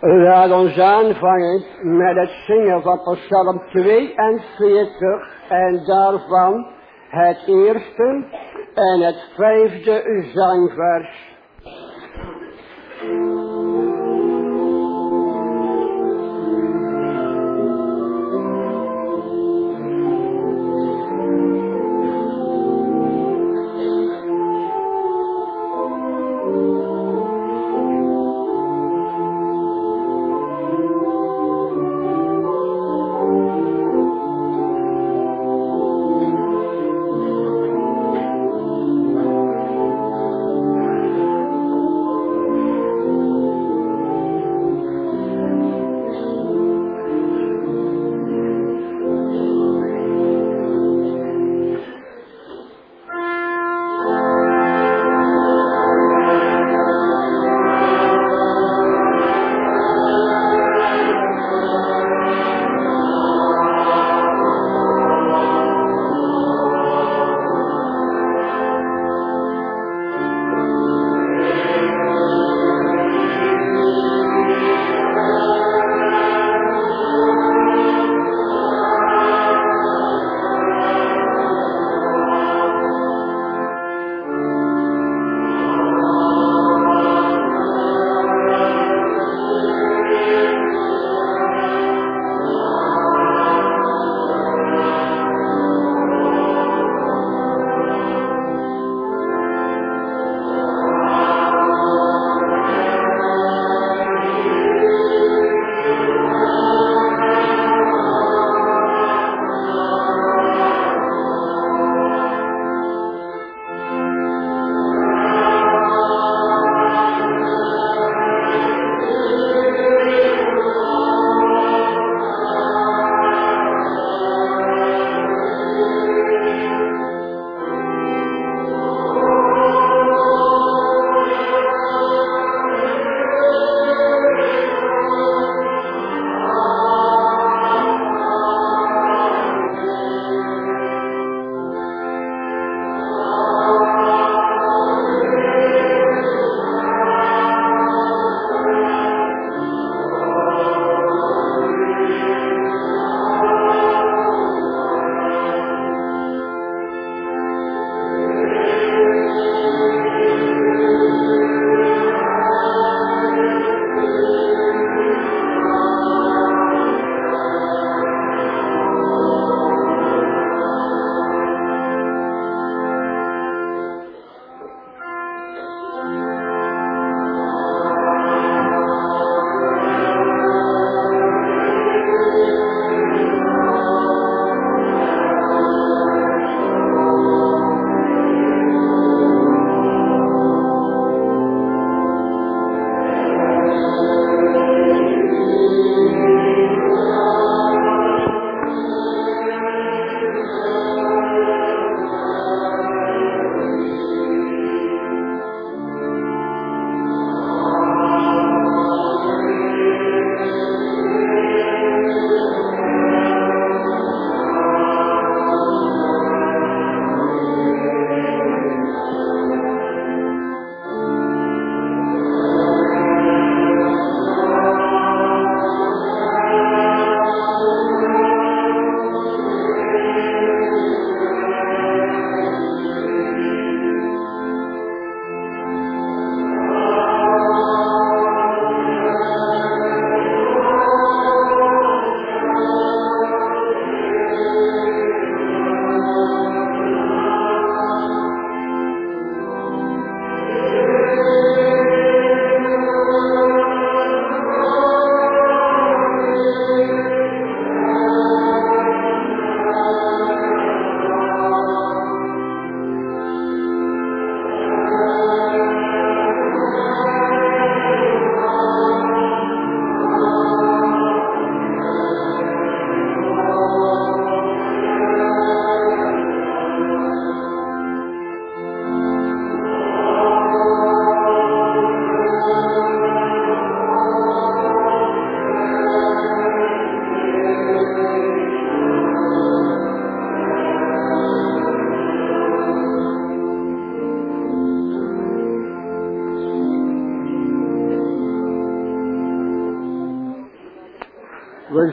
Laat ons aanvangen met het zingen van Psalm 42 en daarvan het eerste en het vijfde zangvers.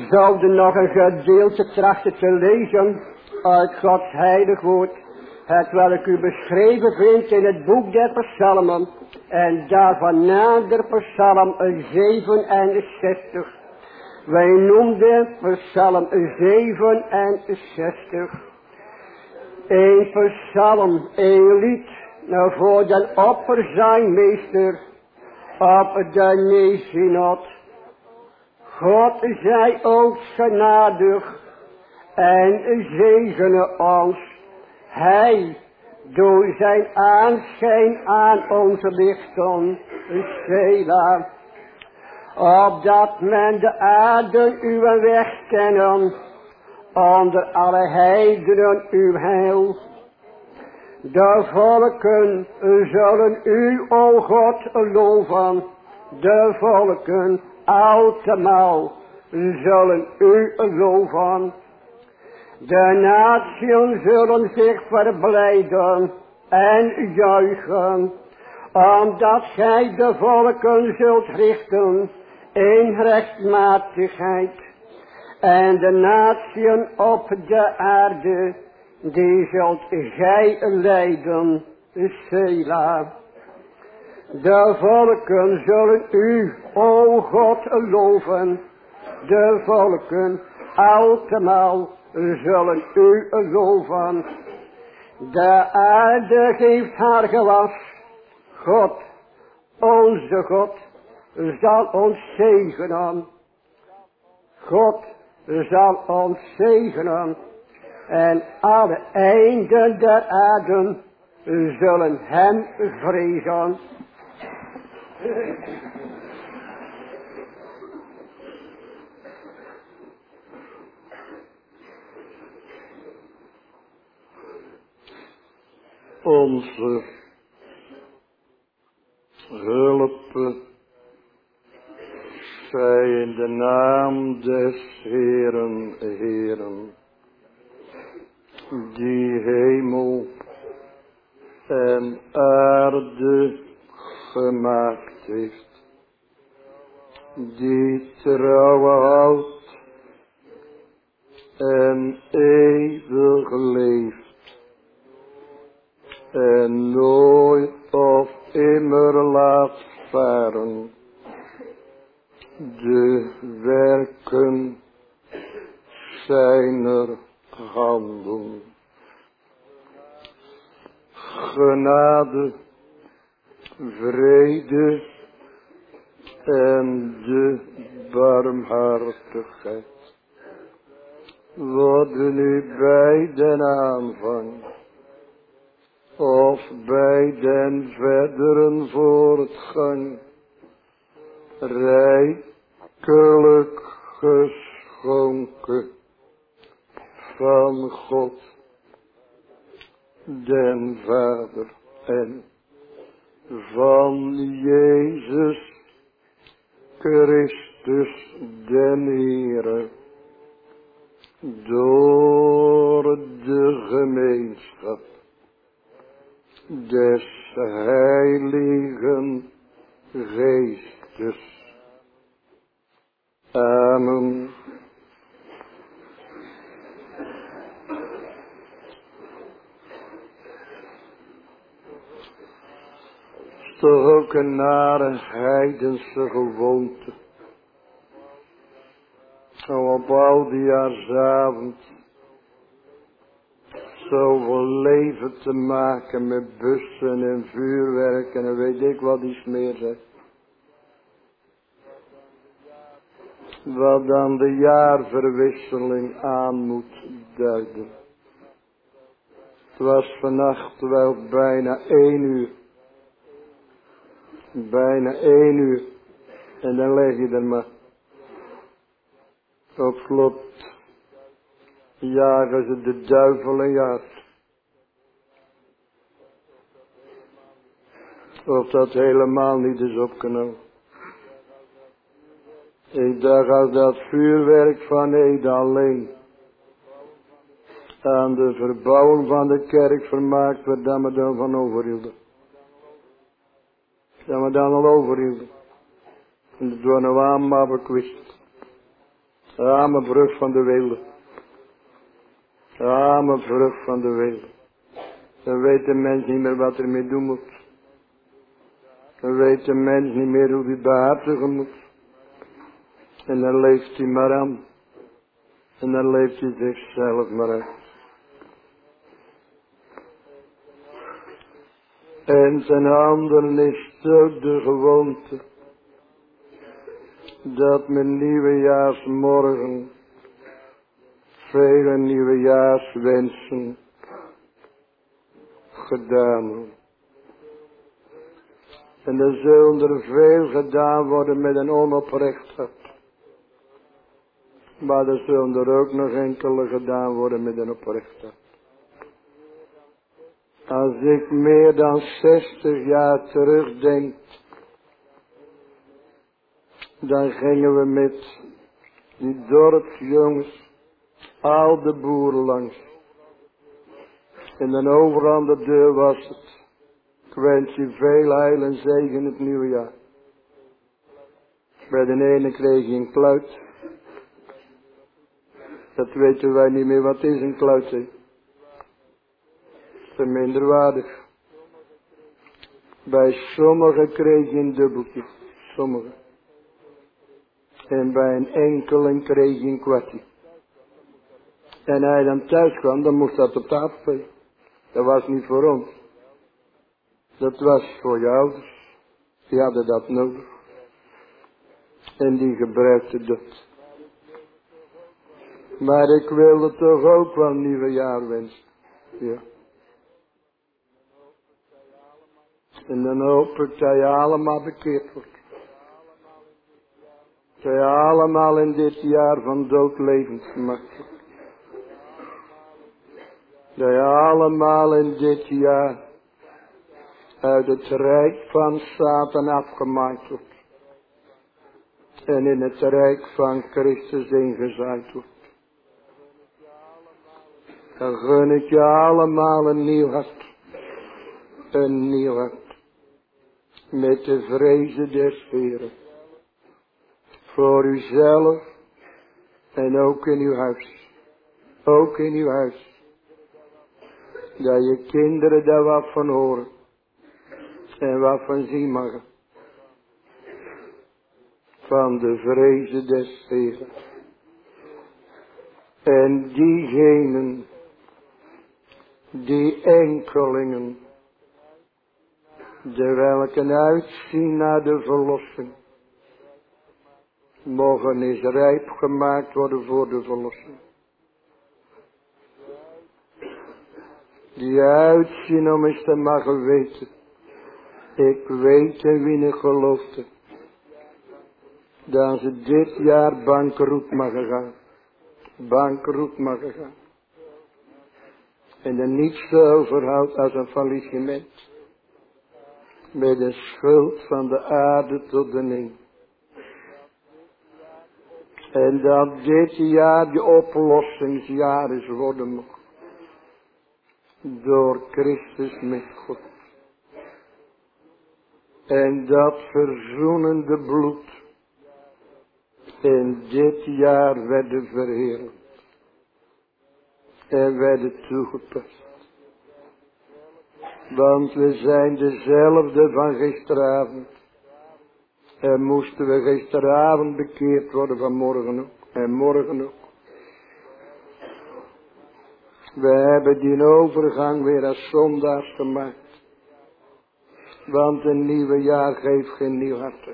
Zouden nog een gedeelte trachten te lezen uit Gods heilig woord. Het welk u beschreven vindt in het boek der psalmen. En daarvan nader psalm 67. Wij noemden psalm 67. Een psalm, een lied, nou voor den opperzangmeester op de Nezinot. God zij ook genadig en zegene ons. Hij door zijn aanschijn aan onze lichten, Sela. Opdat men de aarde uw weg kennen, onder alle heidenen uw heil. De volken zullen u, o God, loven. De volken altemaal zullen u loven. De naties zullen zich verblijden en juichen, omdat gij de volken zult richten in rechtmatigheid. En de naties op de aarde, die zult gij leiden, Sela. De volken zullen u, o God, loven. De volken altemaal zullen u loven. De aarde geeft haar gewas. God, onze God, zal ons zegenen. God zal ons zegenen. En alle einden der aarde zullen hem vrezen. Onze hulp zij in de naam des Heeren, Heeren, die hemel en aarde gemaakt heeft, die trouw houdt en eeuwig leeft. En nooit of immer laat varen. De werken zijner handen. Genade vrede en de barmhartigheid. Worden nu bij den aanvang of bij den verderen voortgang rijkelijk geschonken van God den Vader en van Jezus Christus den Heere door de gemeenschap des Heiligen Geestes. Amen. Toch ook een nare heidense gewoonte. Zo op oudejaarsavond zoveel leven te maken met bussen en vuurwerk en weet ik wat iets meer zegt. Wat dan de jaarverwisseling aan moet duiden. Het was vannacht wel bijna één uur bijna één uur. En dan leg je er maar. Op slot jagen ze de duivel je hart. Of dat helemaal niet is opgenomen. Ik dacht als dat vuurwerk van Ede alleen aan de verbouwing van de kerk vermaakt werd, dan we dan van overhielden. Dat we dan al we nou aan maar bekwist. Arme vrucht van de wilde. Arme vrucht van de wilde. Dan weet de mens niet meer wat er mee doen moet. Dan weet de mens niet meer hoe hij behartigen moet. En dan leeft hij maar aan. En dan leeft hij zichzelf maar uit. En ten andere is ook de gewoonte. Dat men nieuwejaarsmorgen vele nieuwejaarswensen gedaan. En er zullen er veel gedaan worden met een onoprecht hart. Maar er zullen er ook nog enkele gedaan worden met een oprecht hart. Als ik meer dan 60 jaar terugdenk, dan gingen we met die dorpsjongens al de boeren langs. En dan overal de deur was het. Ik wens je veel heil en zegen het nieuwe jaar. Bij de ene kreeg je een kluit. Dat weten wij niet meer wat is een kluit. Te minderwaardig. Bij sommigen kreeg je een dubbeltje. Sommigen. En bij een enkele kreeg je een kwartje. En hij dan thuis kwam, dan moest dat op tafel. Dat was niet voor ons. Dat was voor je ouders. Die hadden dat nodig. En die gebruikten dat. Maar ik wilde toch ook wel een nieuwe jaar wensen. Ja. En dan hoop ik dat je allemaal bekeerd wordt. Dat je allemaal in dit jaar van dood levend wordt. Dat je allemaal in dit jaar uit het rijk van Satan afgemaakt wordt. En in het rijk van Christus ingezaaid wordt. Dan gun ik je allemaal een nieuw hart. Een nieuw hart. Met de vrezen des Heren. Voor uzelf. En ook in uw huis. Ook in uw huis. Dat je kinderen daar wat van horen. En wat van zien mag. Van de vrezen des Heren. En diegenen die enkelingen, de welke uitzien naar de verlossing, mogen is rijp gemaakt worden voor de verlossing. Die uitzien om eens te mogen weten, ik weet in wie ik geloofde, dat ze dit jaar bankroet mogen gaan, bankroet mogen gaan. En er niets overhoudt als een faillissement. Met de schuld van de aarde tot de ning. En dat dit jaar de oplossingsjaar is worden. Door Christus met God. En dat verzoenende bloed in dit jaar werden verheerlijkt en werden toegepast. Want we zijn dezelfde van gisteravond. En moesten we gisteravond bekeerd worden van morgen ook. En morgen ook. We hebben die overgang weer als zondags gemaakt. Want een nieuwe jaar geeft geen nieuw hart.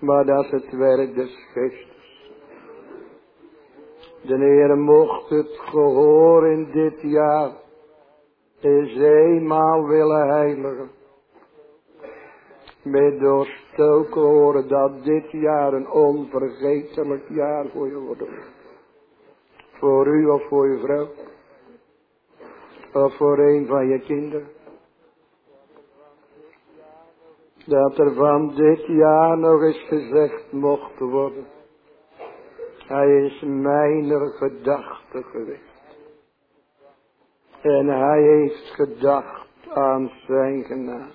Maar dat is het werk des geestes. De Heer mocht het gehoor in dit jaar eens eenmaal willen heiligen. Met doorstoken horen dat dit jaar een onvergetelijk jaar voor je wordt. Voor u of voor je vrouw. Of voor een van je kinderen. Dat er van dit jaar nog eens gezegd mocht worden. Hij is mijn gedachte geweest. En hij heeft gedacht aan zijn genade.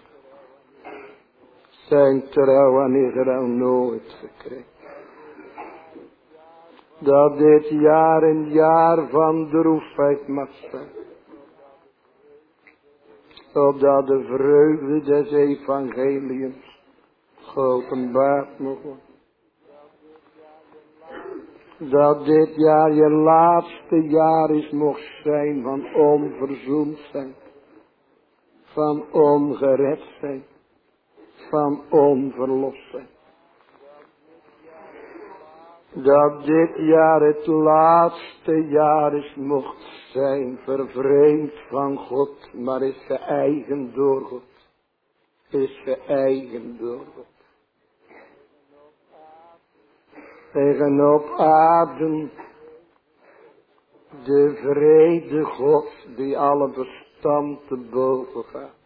Zijn trouw aan Israël nooit gekregen. Dat dit jaar een jaar van droefheid mag zijn. Opdat de vreugde des evangeliums geopenbaard mag worden. Dat dit jaar je laatste jaar is mocht zijn van onverzoend zijn. Van ongered zijn. Van onverlost zijn dat dit jaar het laatste jaar is mocht zijn, vervreemd van God, maar is geëigend door God. Is geëigend door God. Tegen op aarde de vrede God die alle verstand te boven gaat.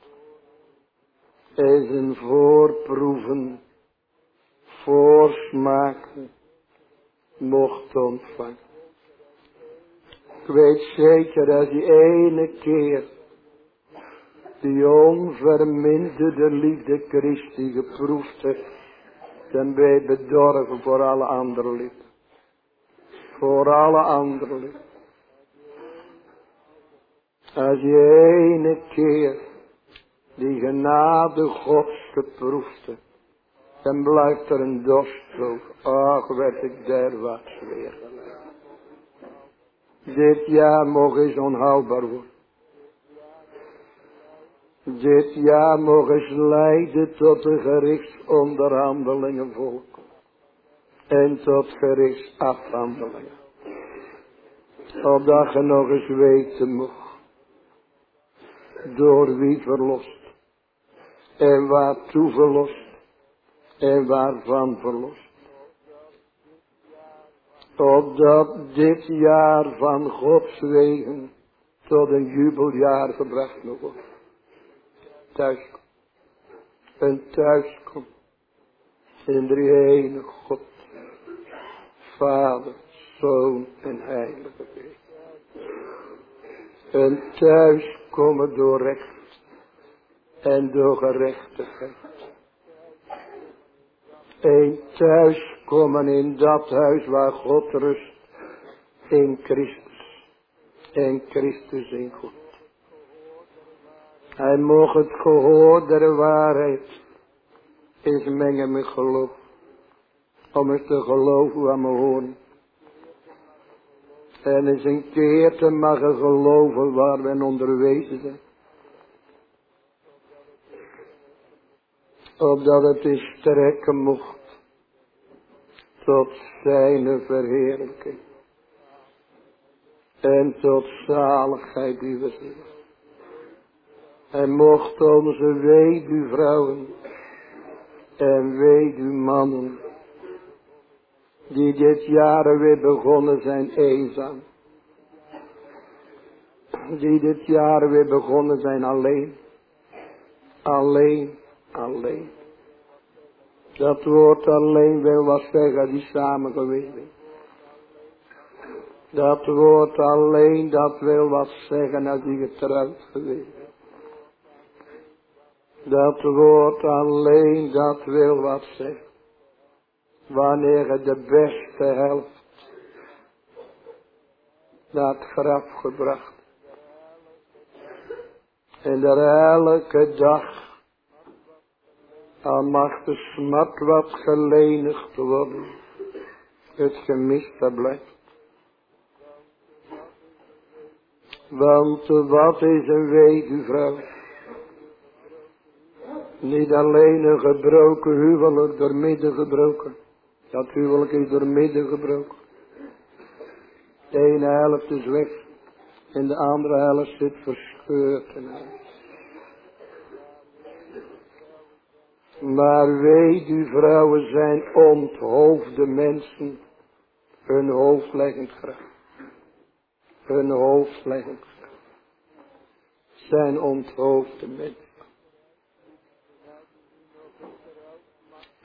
Is een voorproeven, voorsmaken mocht ontvangen. Ik weet zeker dat die ene keer die onverminderde liefde Christi geproefd heeft, ben je bedorven voor alle andere liefde. Voor alle andere liefde. Als je ene keer die genade Gods hebt, dan blijft er een dorst over. Ach, werd ik derwaarts weer Dit jaar mogen eens onhoudbaar worden. Dit jaar mogen leiden tot de gerichtsonderhandelingen volk. En tot gerichtsafhandelingen. Opdat je nog eens weten mocht. Door wie verlost. En waartoe verlost en waarvan verlost. Opdat dit jaar van Gods wegen tot een jubeljaar gebracht moet worden. Thuiskomt. En thuiskomt. In de ene God. Vader, Zoon en Heilige Geest. En thuiskomen door recht en door gerechtigheid een thuis komen in dat huis waar God rust. In Christus. In Christus in God. Hij mocht het gehoor der waarheid eens mengen met geloof. Om eens te geloven aan mijn horen. En eens een keer te mogen geloven waar we onderwezen zijn. opdat het is strekken mocht tot zijn verheerlijking en tot zaligheid die we zien. En mocht onze weduwvrouwen en weduwmannen die dit jaar weer begonnen zijn eenzaam. Die dit jaar weer begonnen zijn alleen. Alleen alleen. Dat woord alleen wil wat zeggen die samen geweest. Dat woord alleen, dat wil wat zeggen als die getrouwd geweest. Dat woord alleen, dat wil wat zeggen. Wanneer het de beste helft naar het graf gebracht. En er elke dag al mag de smat wat gelenigd worden. Het gemiste blijft. Want wat is een weduwvrouw? Niet alleen een gebroken huwelijk door midden gebroken. Dat huwelijk is door midden gebroken. De ene helft is weg. En de andere helft zit verscheurd en uit. Maar vrouwen zijn onthoofde mensen. Hun hoofdleggend graf. Hun hoofdleggend graf. Zijn onthoofde mensen.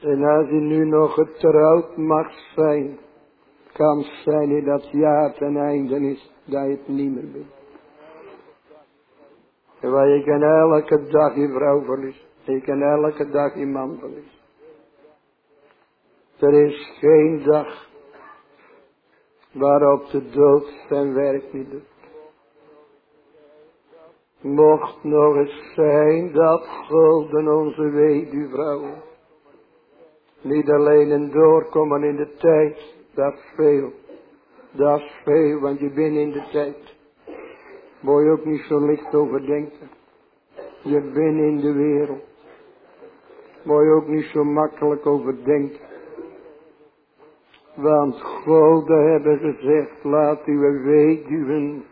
En als hij nu nog getrouwd mag zijn, kan zijn dat jaar ten einde is, dat je het niet meer bent. En waar je kan elke dag je vrouw verliest. Ik kan elke dag iemand verliezen. Er is geen dag waarop de dood zijn werk niet doet. Mocht nog eens zijn dat golden onze weduwvrouwen niet alleen een doorkomen in de tijd, dat is veel. Dat is veel, want je bent in de tijd. Moet je ook niet zo licht overdenken. Je bent in de wereld. Moet je ook niet zo makkelijk overdenken. Want God hebben gezegd, laat uw weduwen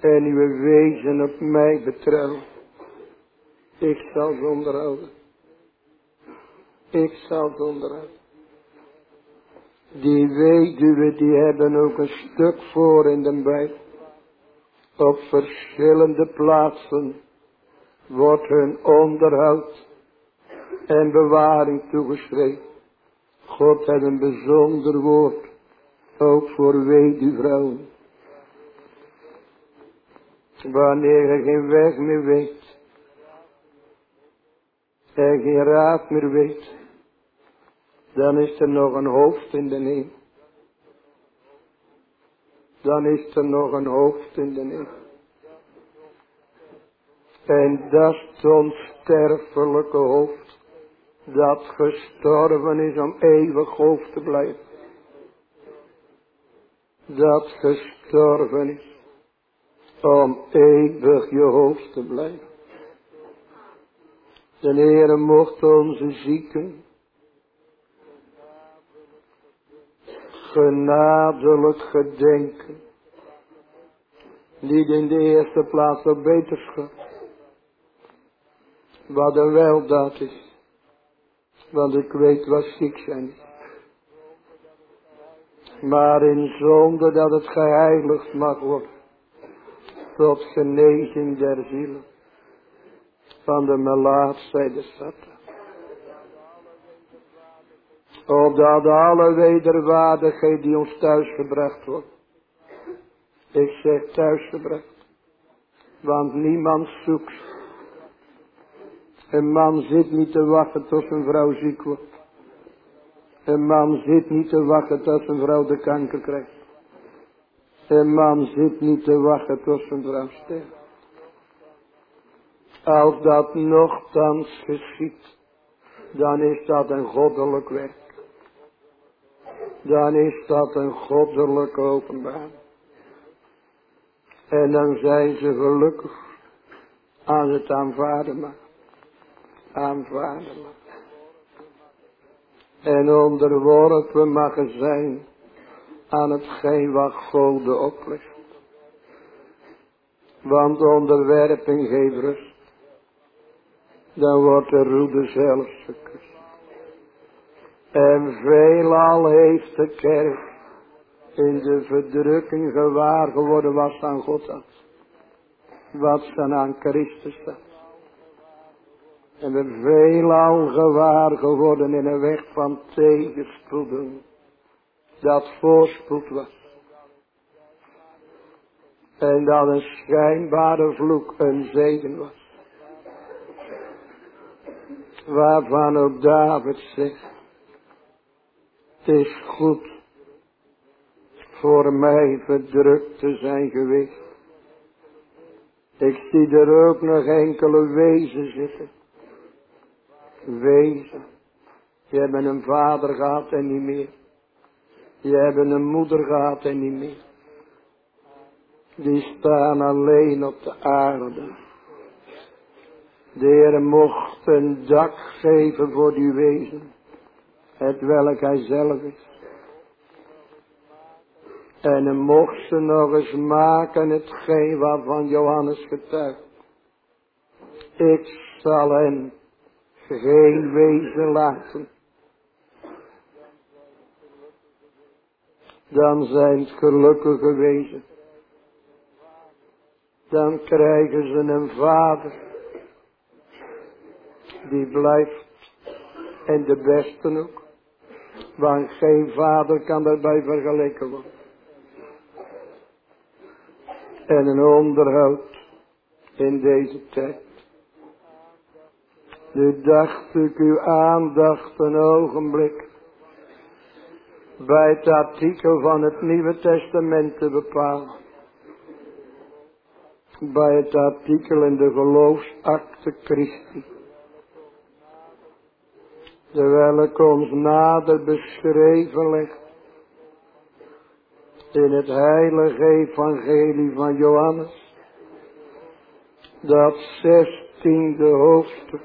en uw wezen op mij betrouwen. Ik zal ze onderhouden. Ik zal ze onderhouden. Die weduwen die hebben ook een stuk voor in de Bijbel. Op verschillende plaatsen wordt hun onderhoud en bewaring toegeschreven. God heeft een bijzonder woord, ook voor weduwvrouwen. Wanneer je geen weg meer weet, en geen raad meer weet, dan is er nog een hoofd in de neem. Dan is er nog een hoofd in de neem. En dat onsterfelijke hoofd. Dat gestorven is om eeuwig hoofd te blijven. Dat gestorven is om eeuwig je hoofd te blijven. De Heere mocht onze zieken genadelijk gedenken. Niet in de eerste plaats op beterschap. Wat een weldaad is. Want ik weet wat ziek zijn. Maar in zonde dat het geheiligd mag worden. Tot genezing der zielen. Van de melaatzijde Satan opdat alle wederwaardigheid die ons thuis gebracht wordt. Ik zeg thuis gebracht. Want niemand zoekt. Een man zit niet te wachten tot zijn vrouw ziek wordt. Een man zit niet te wachten tot zijn vrouw de kanker krijgt. Een man zit niet te wachten tot zijn vrouw sterft. Als dat nogthans geschiet, dan is dat een goddelijk werk dan is dat een goddelijke openbaar. En dan zijn ze gelukkig aan het aanvaarden maar. Aanvaarden maar. En onderworpen mag zijn aan hetgeen wat God oplegt. Want onderwerping geeft. Dan wordt de roede zelfs gekust. En veelal heeft de kerk in de verdrukking gewaar geworden wat aan God had. Wat ze aan Christus had. En we veelal gewaar geworden in een weg van tegenspoeden. Dat voorspoed was. En dat een schijnbare vloek een zegen was. Waarvan ook David zegt. Het is goed voor mij verdrukt te zijn geweest. Ik zie er ook nog enkele wezen zitten. Wezen. Je hebt een vader gehad en niet meer. Je hebt een moeder gehad en niet meer. Die staan alleen op de aarde. De Heer mocht een dak geven voor die wezen het welk hij zelf is. En hem mocht ze nog eens maken hetgeen waarvan Johannes getuigt. Ik zal hen geen wezen laten. Dan zijn het gelukkige wezen. Dan krijgen ze een vader. Die blijft. En de beste ook. Want geen vader kan daarbij vergeleken worden. En een onderhoud in deze tijd. Nu dacht ik uw aandacht een ogenblik bij het artikel van het Nieuwe Testament te bepalen. Bij het artikel in de geloofsakte Christi. Terwijl ik ons nader beschreven ligt. In het heilige evangelie van Johannes. Dat zestiende hoofdstuk.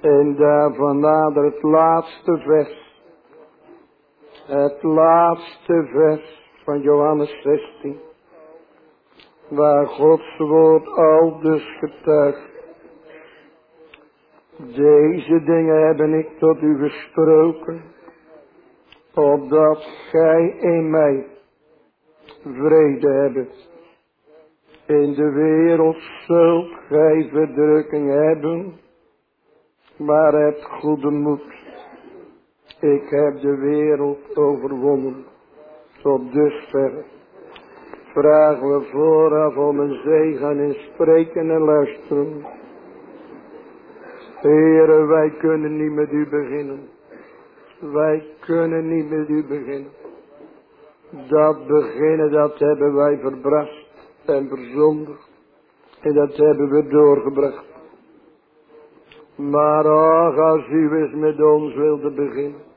En daarvan nader het laatste vers het laatste vers van Johannes 16. Waar Gods woord al dus getuigt. Deze dingen hebben ik tot u gesproken. Opdat gij in mij vrede hebt. In de wereld zult gij verdrukking hebben. Maar het goede moed. Ik heb de wereld overwonnen. Tot dusver vragen we vooraf om een zegen in spreken en luisteren. Heren, wij kunnen niet met u beginnen. Wij kunnen niet met u beginnen. Dat beginnen, dat hebben wij verbrast en verzondigd. En dat hebben we doorgebracht. Maar ach, als u eens met ons wilde beginnen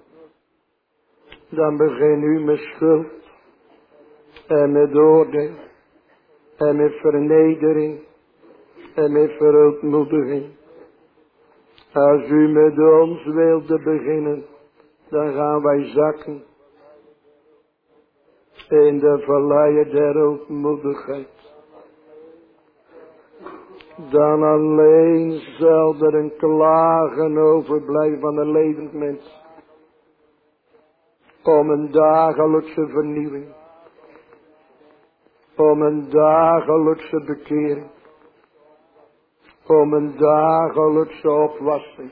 dan begin u met schuld en met oordeel en met vernedering en met verootmoediging. Als u met ons wilde beginnen, dan gaan wij zakken in de verleien der ootmoedigheid. Dan alleen zal er een klagen overblijven van een levend mens om een dagelijkse vernieuwing. Om een dagelijkse bekering. Om een dagelijkse opwassing.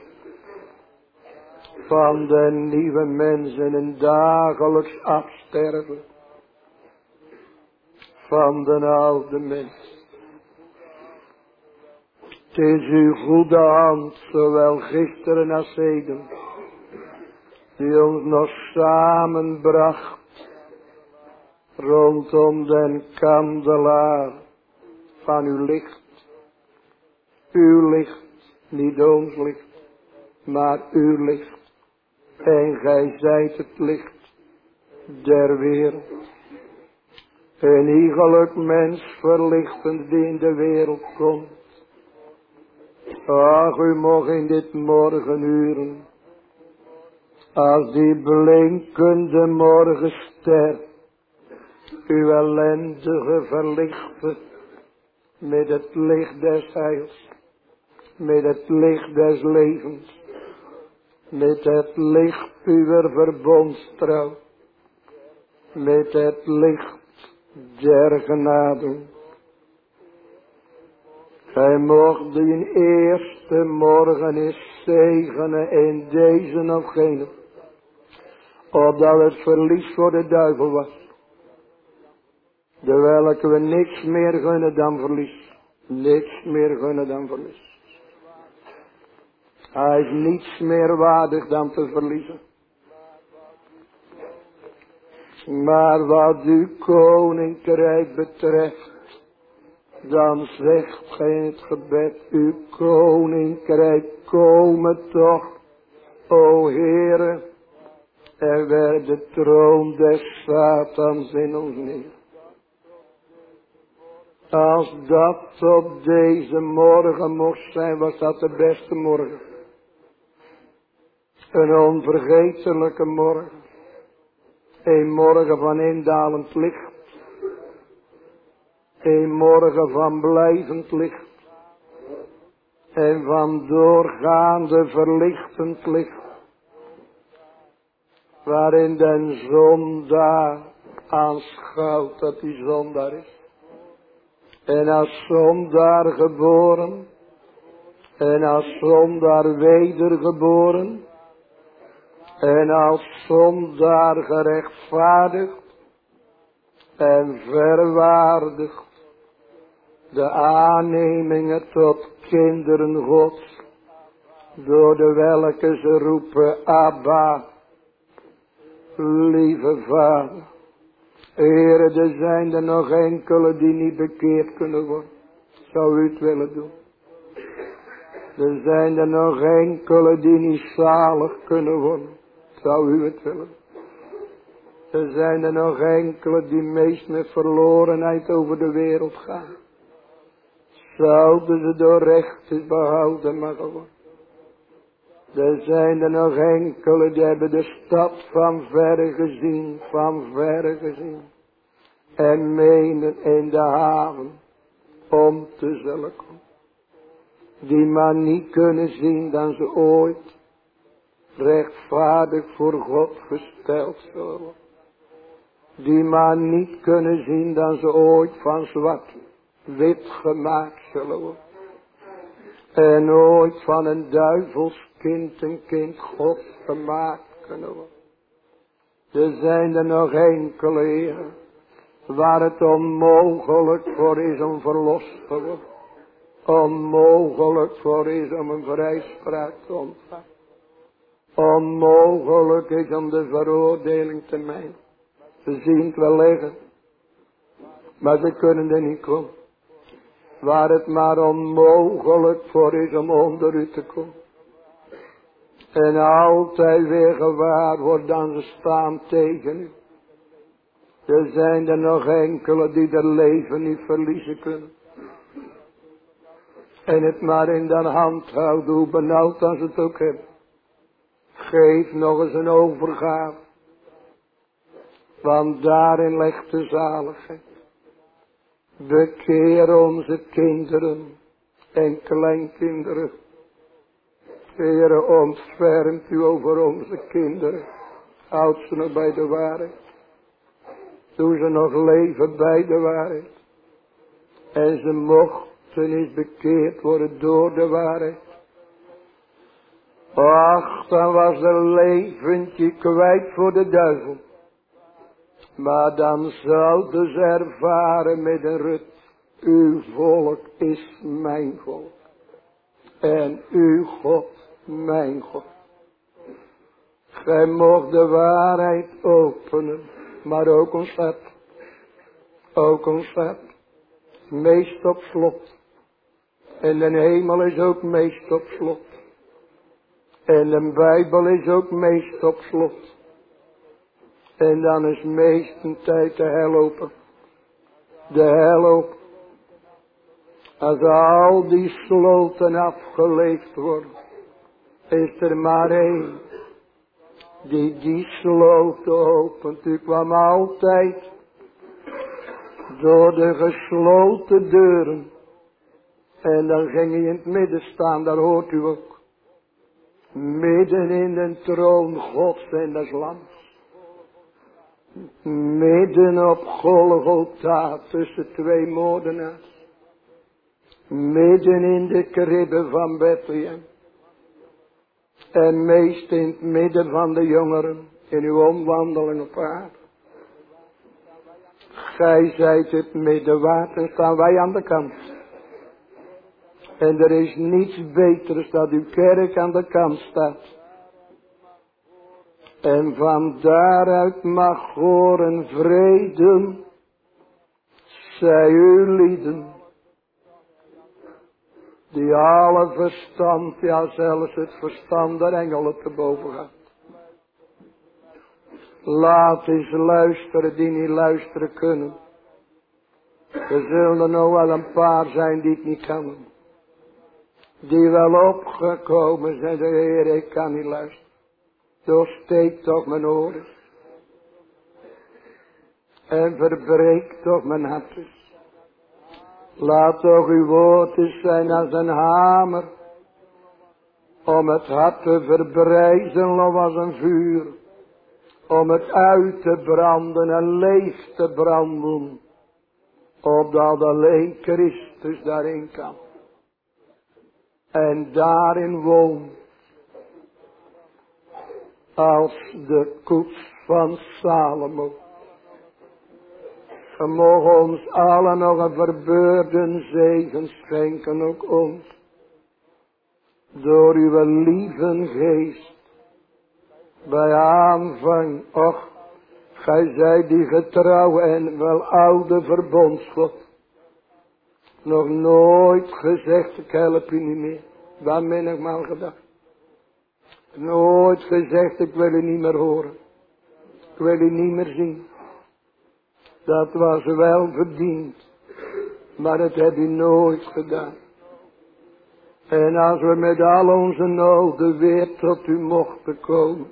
Van de nieuwe mensen een dagelijks afsterven. Van de oude mens. Het is uw goede hand, zowel gisteren als heden die ons nog samenbracht rondom den kandelaar van uw licht. Uw licht, niet ons licht, maar uw licht. En gij zijt het licht der wereld. Een iegelijk mens verlichtend die in de wereld komt. Ach, u mag in dit morgenuren als die blinkende morgenster uw ellendige verlichten met het licht des heils, met het licht des levens, met het licht uw verbondstrouw, met het licht der genade. Gij mocht die eerste morgen is zegenen in deze of gene opdat het verlies voor de duivel was. De welke we niks meer gunnen dan verlies. Niks meer gunnen dan verlies. Hij is niets meer waardig dan te verliezen. Maar wat uw koninkrijk betreft, dan zegt het gebed, uw koninkrijk komen toch, o Heere, er werd de troon des Satans in ons neer. Als dat op deze morgen mocht zijn, was dat de beste morgen. Een onvergetelijke morgen. Een morgen van indalend licht. Een morgen van blijvend licht. En van doorgaande verlichtend licht waarin den zondaar aanschouwt dat hij zondaar is. En als zondaar geboren, en als zondaar wedergeboren, en als zondaar gerechtvaardigd en verwaardigd de aannemingen tot kinderen Gods, door de welke ze roepen Abba, Lieve Vader. Heere, er zijn er nog enkele die niet bekeerd kunnen worden. Zou u het willen doen? Er zijn er nog enkele die niet zalig kunnen worden. Zou u het willen? Er zijn er nog enkele die meest met verlorenheid over de wereld gaan. Zouden ze door rechten behouden mogen worden. Er zijn er nog enkele die hebben de stad van verre gezien, van verre gezien. En menen in de haven om te zullen komen. Die maar niet kunnen zien dan ze ooit rechtvaardig voor God gesteld zullen. Die maar niet kunnen zien dan ze ooit van zwart wit gemaakt zullen worden. En ooit van een duivelskind een kind God gemaakt kunnen worden. Er zijn er nog enkele heren waar het onmogelijk voor is om verlost te worden. Onmogelijk voor is om een vrijspraak te ontvangen. Onmogelijk is om de veroordeling te mijnen. Ze zien het wel liggen. Maar ze kunnen er niet komen. Waar het maar onmogelijk voor is om onder u te komen. En altijd weer gewaar wordt dan ze staan tegen u. Er zijn er nog enkele die er leven niet verliezen kunnen. En het maar in de hand houden, hoe benauwd als het ook hebben. Geef nog eens een overgave. Want daarin ligt de zaligheid. Bekeer onze kinderen en kleinkinderen. Heere, ontfermt u over onze kinderen. Houd ze nog bij de waarheid. Doe ze nog leven bij de waarheid. En ze mochten niet bekeerd worden door de waarheid. Ach, dan was een leventje kwijt voor de duivel. Maar dan zouden ze ervaren met een rut. Uw volk is mijn volk. En uw God mijn God. Gij mocht de waarheid openen. Maar ook ons hart. Ook ons hart. Meest op slot. En de hemel is ook meest op slot. En de Bijbel is ook meest op slot. En dan is meest tijd de hel open. De hel open. Als al die sloten afgeleefd worden. Is er maar één. Die die sloten opent. U kwam altijd. Door de gesloten deuren. En dan ging hij in het midden staan. Daar hoort u ook. Midden in de troon Gods en des lands. Midden op Golgotha tussen twee moordenaars. Midden in de kribben van Bethlehem. En meest in het midden van de jongeren in uw omwandeling op aarde. Gij zijt het midden waard en staan wij aan de kant. En er is niets beters dat uw kerk aan de kant staat. En van daaruit mag horen vrede, zij u lieden, die alle verstand, ja zelfs het verstand der engelen te boven gaat. Laat eens luisteren die niet luisteren kunnen. Er zullen nog wel een paar zijn die het niet kunnen. Die wel opgekomen zijn, de Heer, ik kan niet luisteren. Doorsteek toch mijn oren. En verbreek toch mijn hart. Laat toch uw zijn als een hamer. Om het hart te verbrijzen als een vuur. Om het uit te branden en leeg te branden. Opdat alleen Christus daarin kan. En daarin woont als de koets van Salomo. We mogen ons allen nog een verbeurden zegen schenken, ook ons. Door uw lieve geest. bij aanvang, och, gij zij die getrouw en wel oude verbondsgod. Nog nooit gezegd, ik help u niet meer. Waar menigmaal gedacht. Nooit gezegd, ik wil u niet meer horen. Ik wil u niet meer zien. Dat was wel verdiend. Maar dat heb je nooit gedaan. En als we met al onze noden weer tot u mochten komen.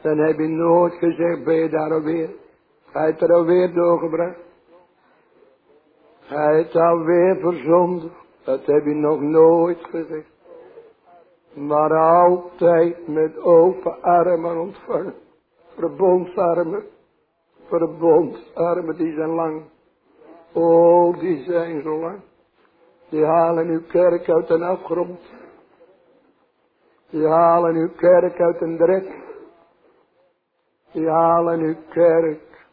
Dan heb je nooit gezegd, ben je daar alweer? Hij het er alweer doorgebracht. Hij het alweer verzondigd. Dat heb je nog nooit gezegd. Maar altijd met open armen ontvangen. Verbondsarmen. Verbondsarmen die zijn lang. Oh, die zijn zo lang. Die halen uw kerk uit een afgrond. Die halen uw kerk uit een drek. Die halen uw kerk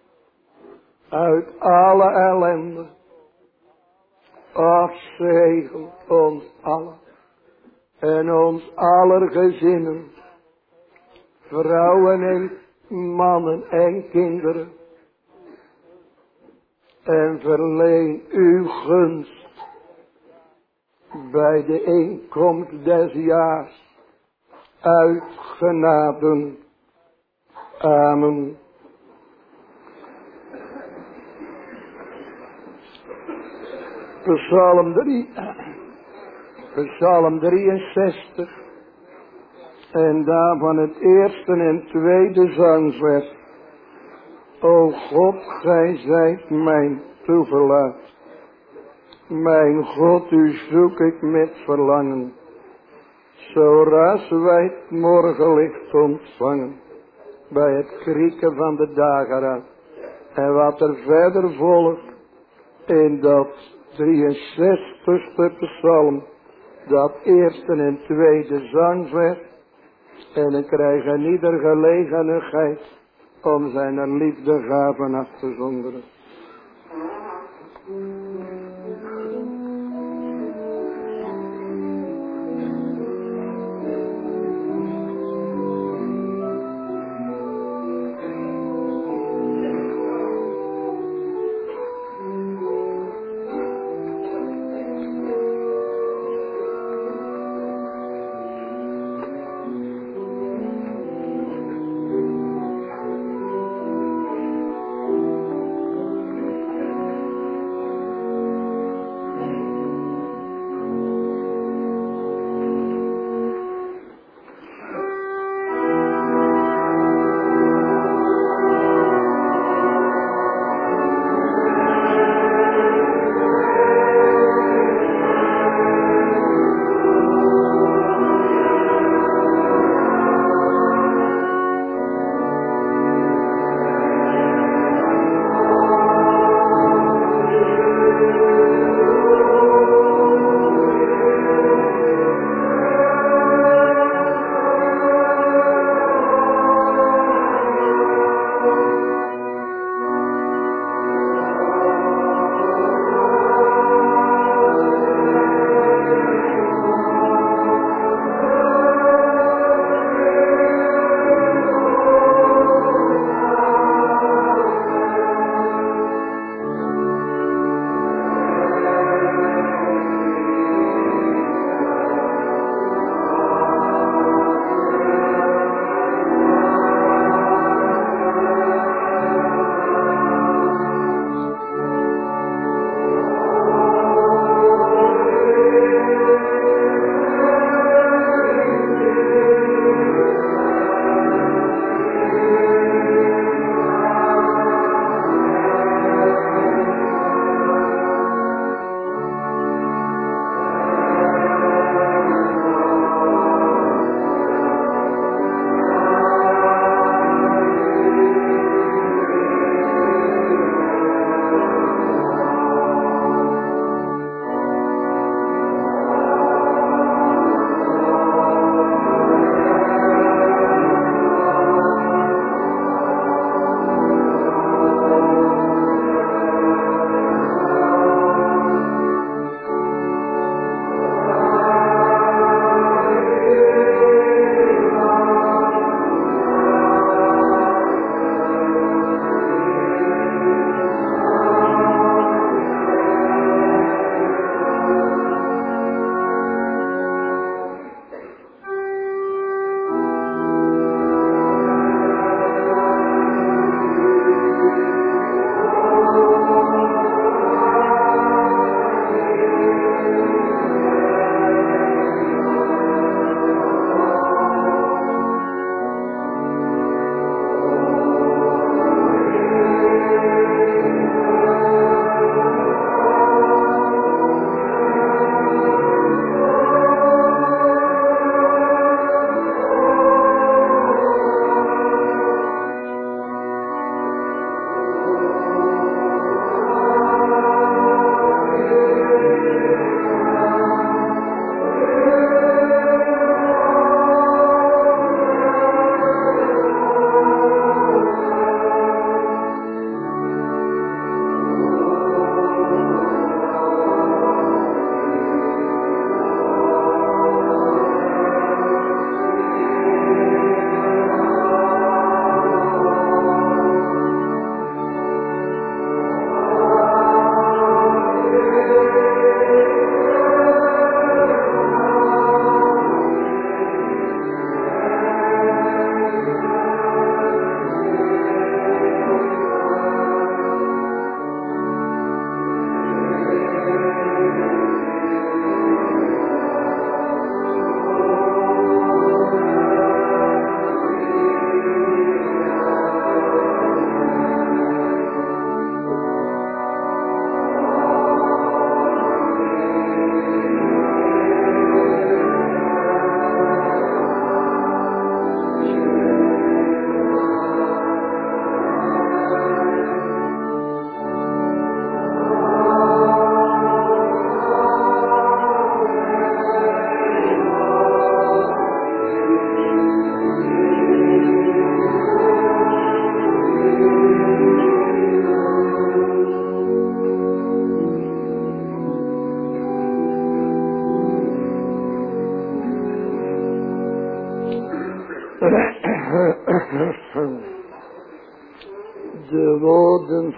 uit alle ellende. Afzegel ons allen. En ons aller gezinnen. Vrouwen en mannen en kinderen. En verleen uw gunst bij de inkomst des jaars uit genaden. Amen. Psalm 3, Psalm 63. En daarvan het eerste en tweede zangswet. O God, gij zijt mijn toeverlaat. Mijn God, u zoek ik met verlangen. Zo ras wij het morgenlicht ontvangen. Bij het krieken van de dageraad. En wat er verder volgt. In dat 63ste psalm. Dat eerste en tweede zangvers. En dan krijgen ieder gelegenheid om zijn liefdegaven af te zonderen.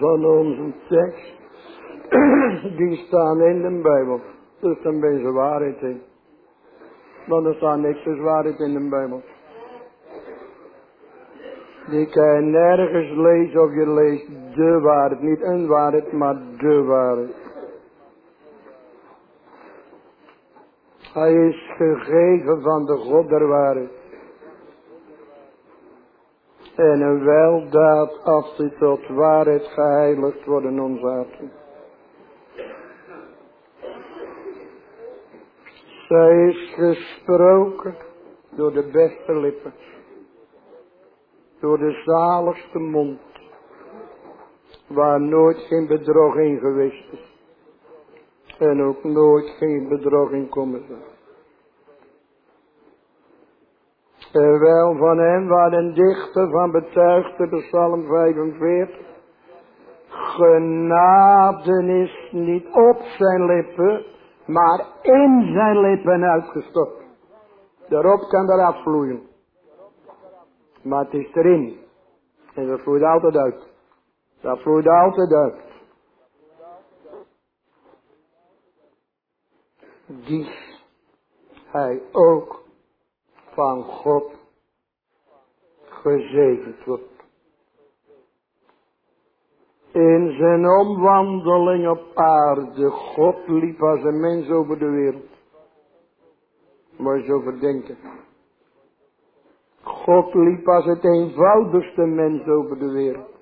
Van onze tekst, die staan in de Bijbel. Dus dan ben je waarheid in. Want er staat niks als waarheid in de Bijbel. Die kan je nergens lezen of je leest de waarheid. Niet een waarheid, maar de waarheid. Hij is gegeven van de God der waarheid. En een weldaad als die tot waarheid geheiligd worden ons. Zij is gesproken door de beste lippen. Door de zaligste mond. Waar nooit geen bedrog in geweest is. En ook nooit geen bedrog in komen. Wel van hem waar een dichter van betuigde de psalm 45. Genade is niet op zijn lippen, maar in zijn lippen uitgestopt. Daarop kan er afvloeien. Maar het is erin. En dat vloeit altijd uit. Dat vloeit altijd uit. Die hij ook van God gezegend wordt. In zijn omwandeling op aarde, God liep als een mens over de wereld. Maar zo verdenken. God liep als het eenvoudigste mens over de wereld.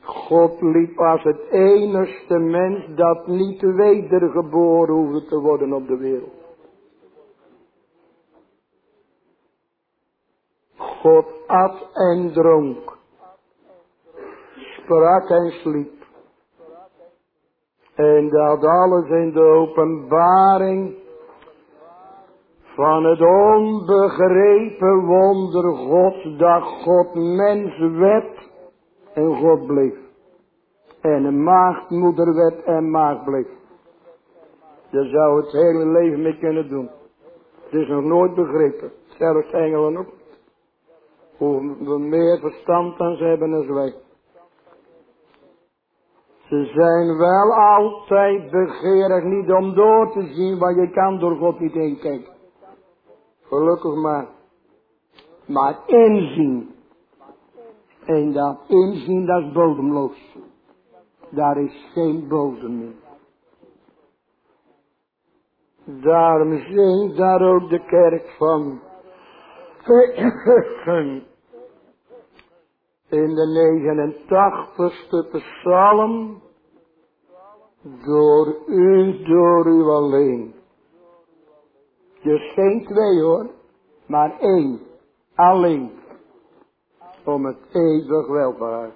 God liep als het enigste mens dat niet wedergeboren hoefde te worden op de wereld. God at en dronk. Sprak en sliep. En dat alles in de openbaring van het onbegrepen wonder God, dat God mens werd en God bleef. En een maagdmoeder werd en maagd bleef. Daar zou het hele leven mee kunnen doen. Het is nog nooit begrepen. Zelfs engelen ook. Hoe meer verstand dan ze hebben als wij. Ze zijn wel altijd begeerig niet om door te zien, want je kan door God niet heen. Gelukkig maar. Maar inzien. En dat inzien, dat is bodemloos. Daar is geen bodem meer. Daarom zingt daar ook de kerk van. In de 89ste psalm. Door u, door u alleen. Dus geen twee hoor, maar één. Alleen. Om het eeuwig welvaart.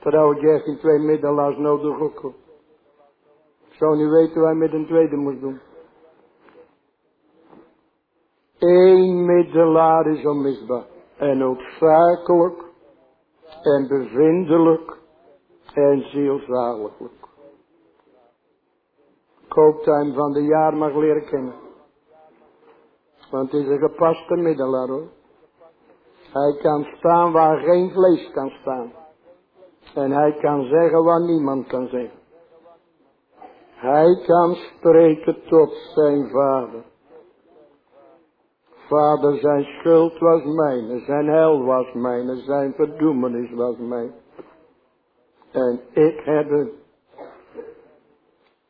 Trouwens, je hebt geen twee middelaars nodig ook. Zou niet weten waar met een tweede moet doen. Eén middelaar is onmisbaar. En noodzakelijk. En bevindelijk. En zielzaliglijk. Hem van de jaar mag leren kennen. Want het is een gepaste middelaar hoor. Hij kan staan waar geen vlees kan staan. En hij kan zeggen wat niemand kan zeggen. Hij kan spreken tot zijn vader. Vader, zijn schuld was mijn, zijn hel was mijn, zijn verdoemenis was mijn. En ik heb het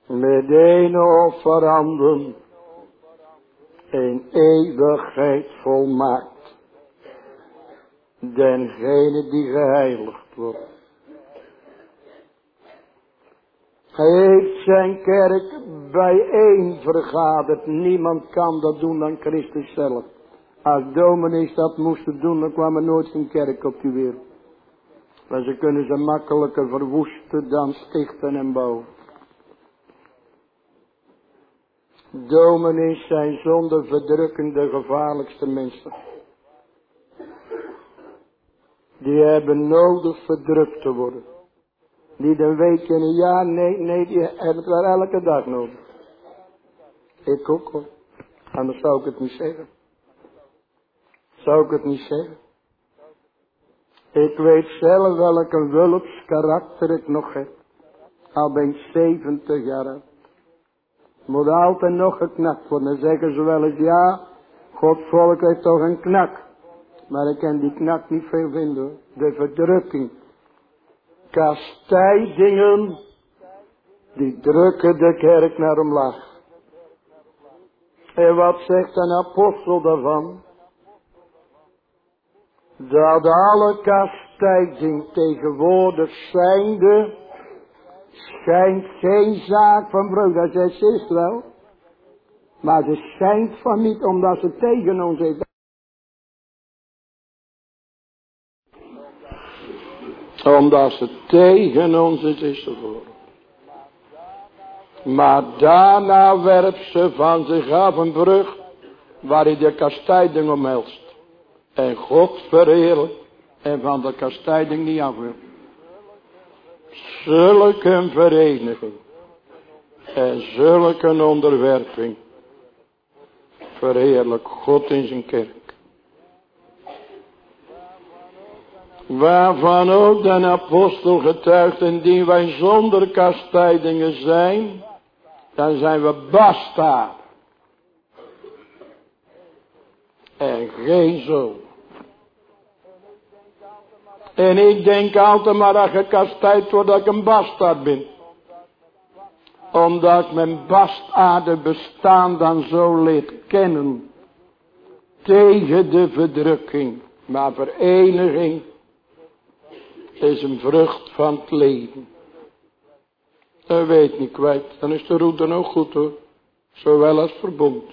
met een offeranden in eeuwigheid volmaakt. Dengene die geheiligd wordt. Hij zijn kerk bijeen vergaderd. Niemand kan dat doen dan Christus zelf. Als dominees dat moesten doen, dan kwam er nooit geen kerk op die wereld. Maar ze kunnen ze makkelijker verwoesten dan stichten en bouwen. Dominees zijn zonder verdrukkende gevaarlijkste mensen. Die hebben nodig verdrukt te worden. Niet een week in een jaar, nee, nee, die hebben het wel elke dag nodig. Ik ook hoor. Anders zou ik het niet zeggen. Zou ik het niet zeggen. Ik weet zelf welk een wulps karakter ik nog heb. Al ben ik 70 jaar oud. Moet altijd nog geknakt worden. Dan zeggen ze wel eens ja. Gods volk heeft toch een knak. Maar ik kan die knak niet veel vinden. De verdrukking. Kastijdingen. Die drukken de kerk naar omlaag. En wat zegt een apostel daarvan? Dat alle kastijding tegenwoordig zijnde schijnt geen zaak van. Dat zegt ze wel. Maar ze schijnt van niet omdat ze tegen ons is. Omdat ze tegen ons is, is voor. Maar daarna werpt ze van zich af een brug waar hij de kastijding omhelst. En God verheerlijk en van de kastijding niet af wil. Zulke vereniging en zulke onderwerping verheerlijk God in zijn kerk. Waarvan ook de apostel getuigt, indien wij zonder kastijdingen zijn, dan zijn we basta. En geen zoon. En ik denk altijd maar dat gekastijd wordt dat ik een bastaard ben. Omdat mijn bastaarde bestaan dan zo leert kennen. Tegen de verdrukking. Maar vereniging is een vrucht van het leven. Dat weet niet kwijt. Dan is de route ook goed hoor. Zowel als verbond.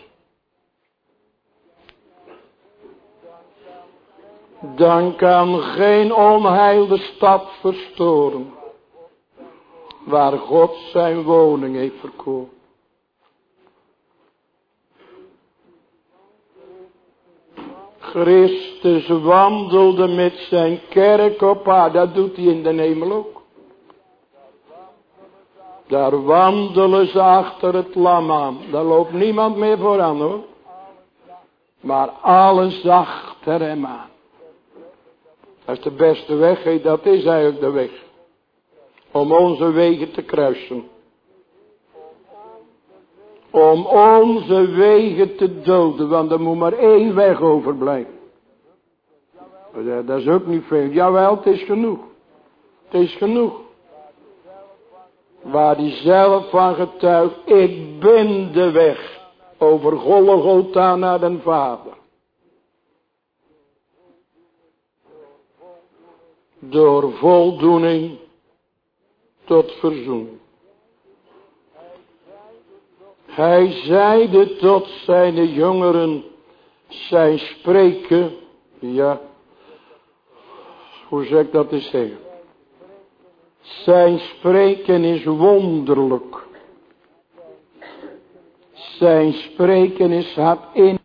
Dan kan geen onheil de stad verstoren. Waar God zijn woning heeft verkocht. Christus wandelde met zijn kerk op. Dat doet hij in de hemel ook. Daar wandelen ze achter het lam aan. Daar loopt niemand meer vooraan hoor. Maar alles achter hem aan. Dat is de beste weg. Dat is eigenlijk de weg. Om onze wegen te kruisen. Om onze wegen te doden. Want er moet maar één weg overblijven. Dat is ook niet veel. Jawel, het is genoeg. Het is genoeg. Waar hij zelf van getuigt. Ik ben de weg. Over Golgotha naar den Vader. door voldoening tot verzoening. Hij zeide tot zijn jongeren, zijn spreken, ja, hoe zeg ik dat eens zeggen? Zijn spreken is wonderlijk. Zijn spreken is het in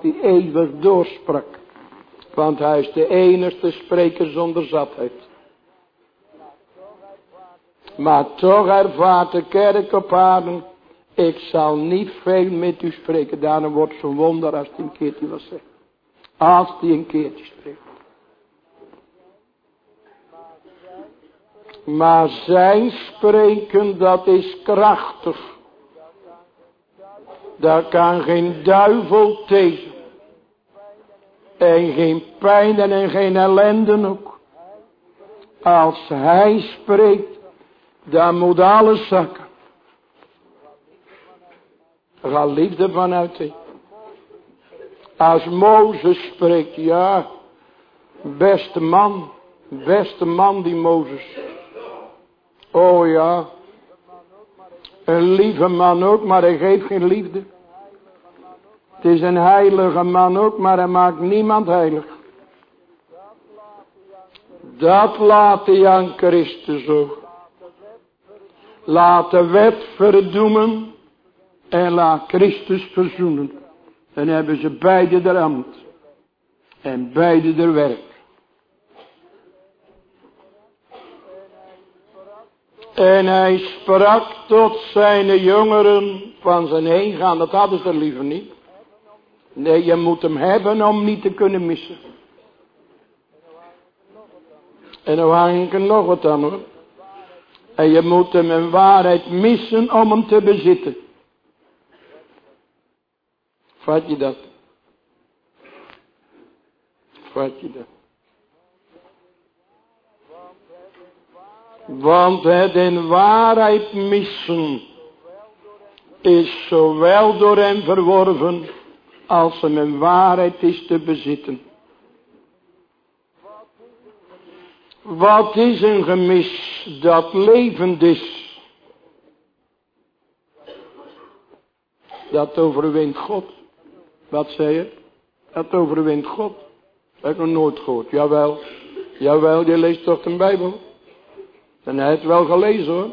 die eeuwig doorsprak. Want hij is de enige spreker zonder zatheid. Maar toch ervaart de kerk op aarde. Ik zal niet veel met u spreken. Daarom wordt zo'n wonder als hij een keertje wil zeggen. Als hij een keertje spreekt. Maar zijn spreken dat is krachtig. Daar kan geen duivel tegen. En geen pijn en geen ellende ook. Als hij spreekt, dan moet alles zakken. Er gaat liefde vanuit. Als Mozes spreekt, ja, beste man, beste man die Mozes. Oh ja, een lieve man ook, maar hij geeft geen liefde. Het is een heilige man ook, maar hij maakt niemand heilig. Dat laat hij aan Christus ook. Laat de wet verdoemen en laat Christus verzoenen. Dan hebben ze beide de ambt en beide de werk. En hij sprak tot zijn jongeren van zijn heen gaan. Dat hadden ze er liever niet. Nee, je moet hem hebben om niet te kunnen missen. En dan hang ik er nog wat aan hoor. En je moet hem in waarheid missen om hem te bezitten. Vat je dat? Vat je dat? Want het in waarheid missen is zowel door hem verworven als hem in waarheid is te bezitten. Wat is een gemis dat levend is? Dat overwint God. Wat zei je? Dat overwint God. Dat heb ik nog nooit gehoord. Jawel. Jawel, je leest toch een Bijbel? Dan heb je het wel gelezen hoor.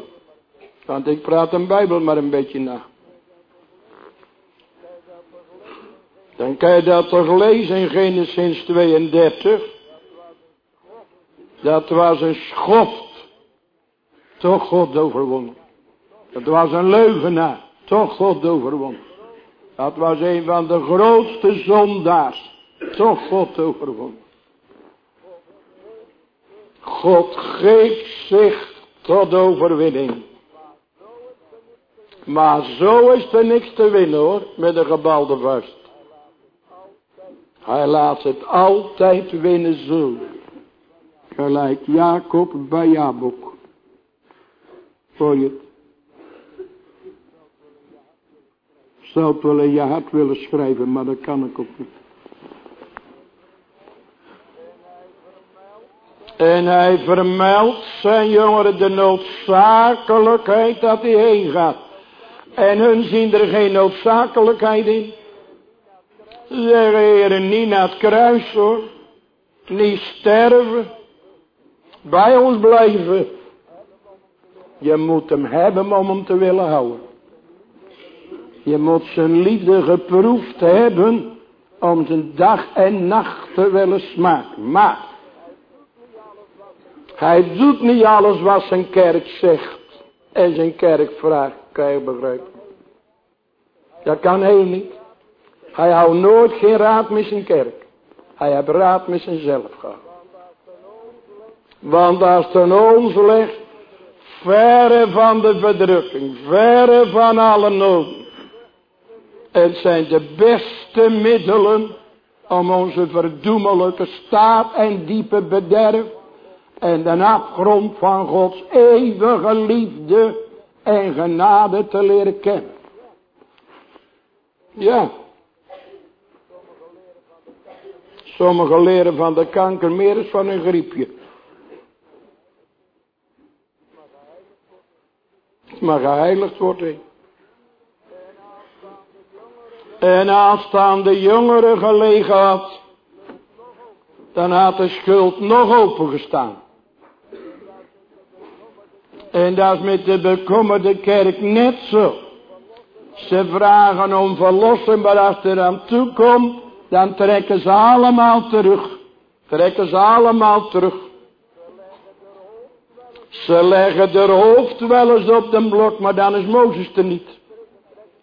Want ik praat een Bijbel maar een beetje na. Dan kan je dat toch lezen in Genesis 32. Dat was een schoft. Toch God overwonnen. Dat was een leugenaar. Toch God overwonnen. Dat was een van de grootste zondaars. Toch God overwonnen. God geeft zich tot overwinning. Maar zo is er niks te winnen hoor, met een gebalde vuist. Hij laat het altijd winnen zo. Gelijk Jacob bij Jabok. Voor je zou het wel je hart willen schrijven, maar dat kan ik ook niet. En hij vermeldt zijn jongeren de noodzakelijkheid dat hij heen gaat. En hun zien er geen noodzakelijkheid in. Ze zeggen, heren, niet naar het kruis hoor. Niet sterven. Bij ons blijven. Je moet hem hebben om hem te willen houden. Je moet zijn liefde geproefd hebben om zijn dag en nacht te willen smaken. Maar hij doet niet alles wat zijn kerk zegt en zijn kerk vraagt. Kan je begrijpen? Dat kan heel niet. Hij houdt nooit geen raad met zijn kerk. Hij heeft raad met zichzelf gehad. Want als ten ons ligt, verre van de verdrukking, verre van alle noden. Het zijn de beste middelen om onze verdoemelijke staat en diepe bederf en de afgrond van Gods eeuwige liefde en genade te leren kennen. Ja. Sommigen leren van de kanker meer eens van een griepje. Maar geheiligd wordt hij. En als dan de jongere gelegen had, dan had de schuld nog opengestaan. En dat is met de bekommerde kerk net zo. Ze vragen om verlossing, maar als er aan toe komt, dan trekken ze allemaal terug. Trekken ze allemaal terug. Ze leggen er hoofd wel eens op de blok, maar dan is Mozes er niet.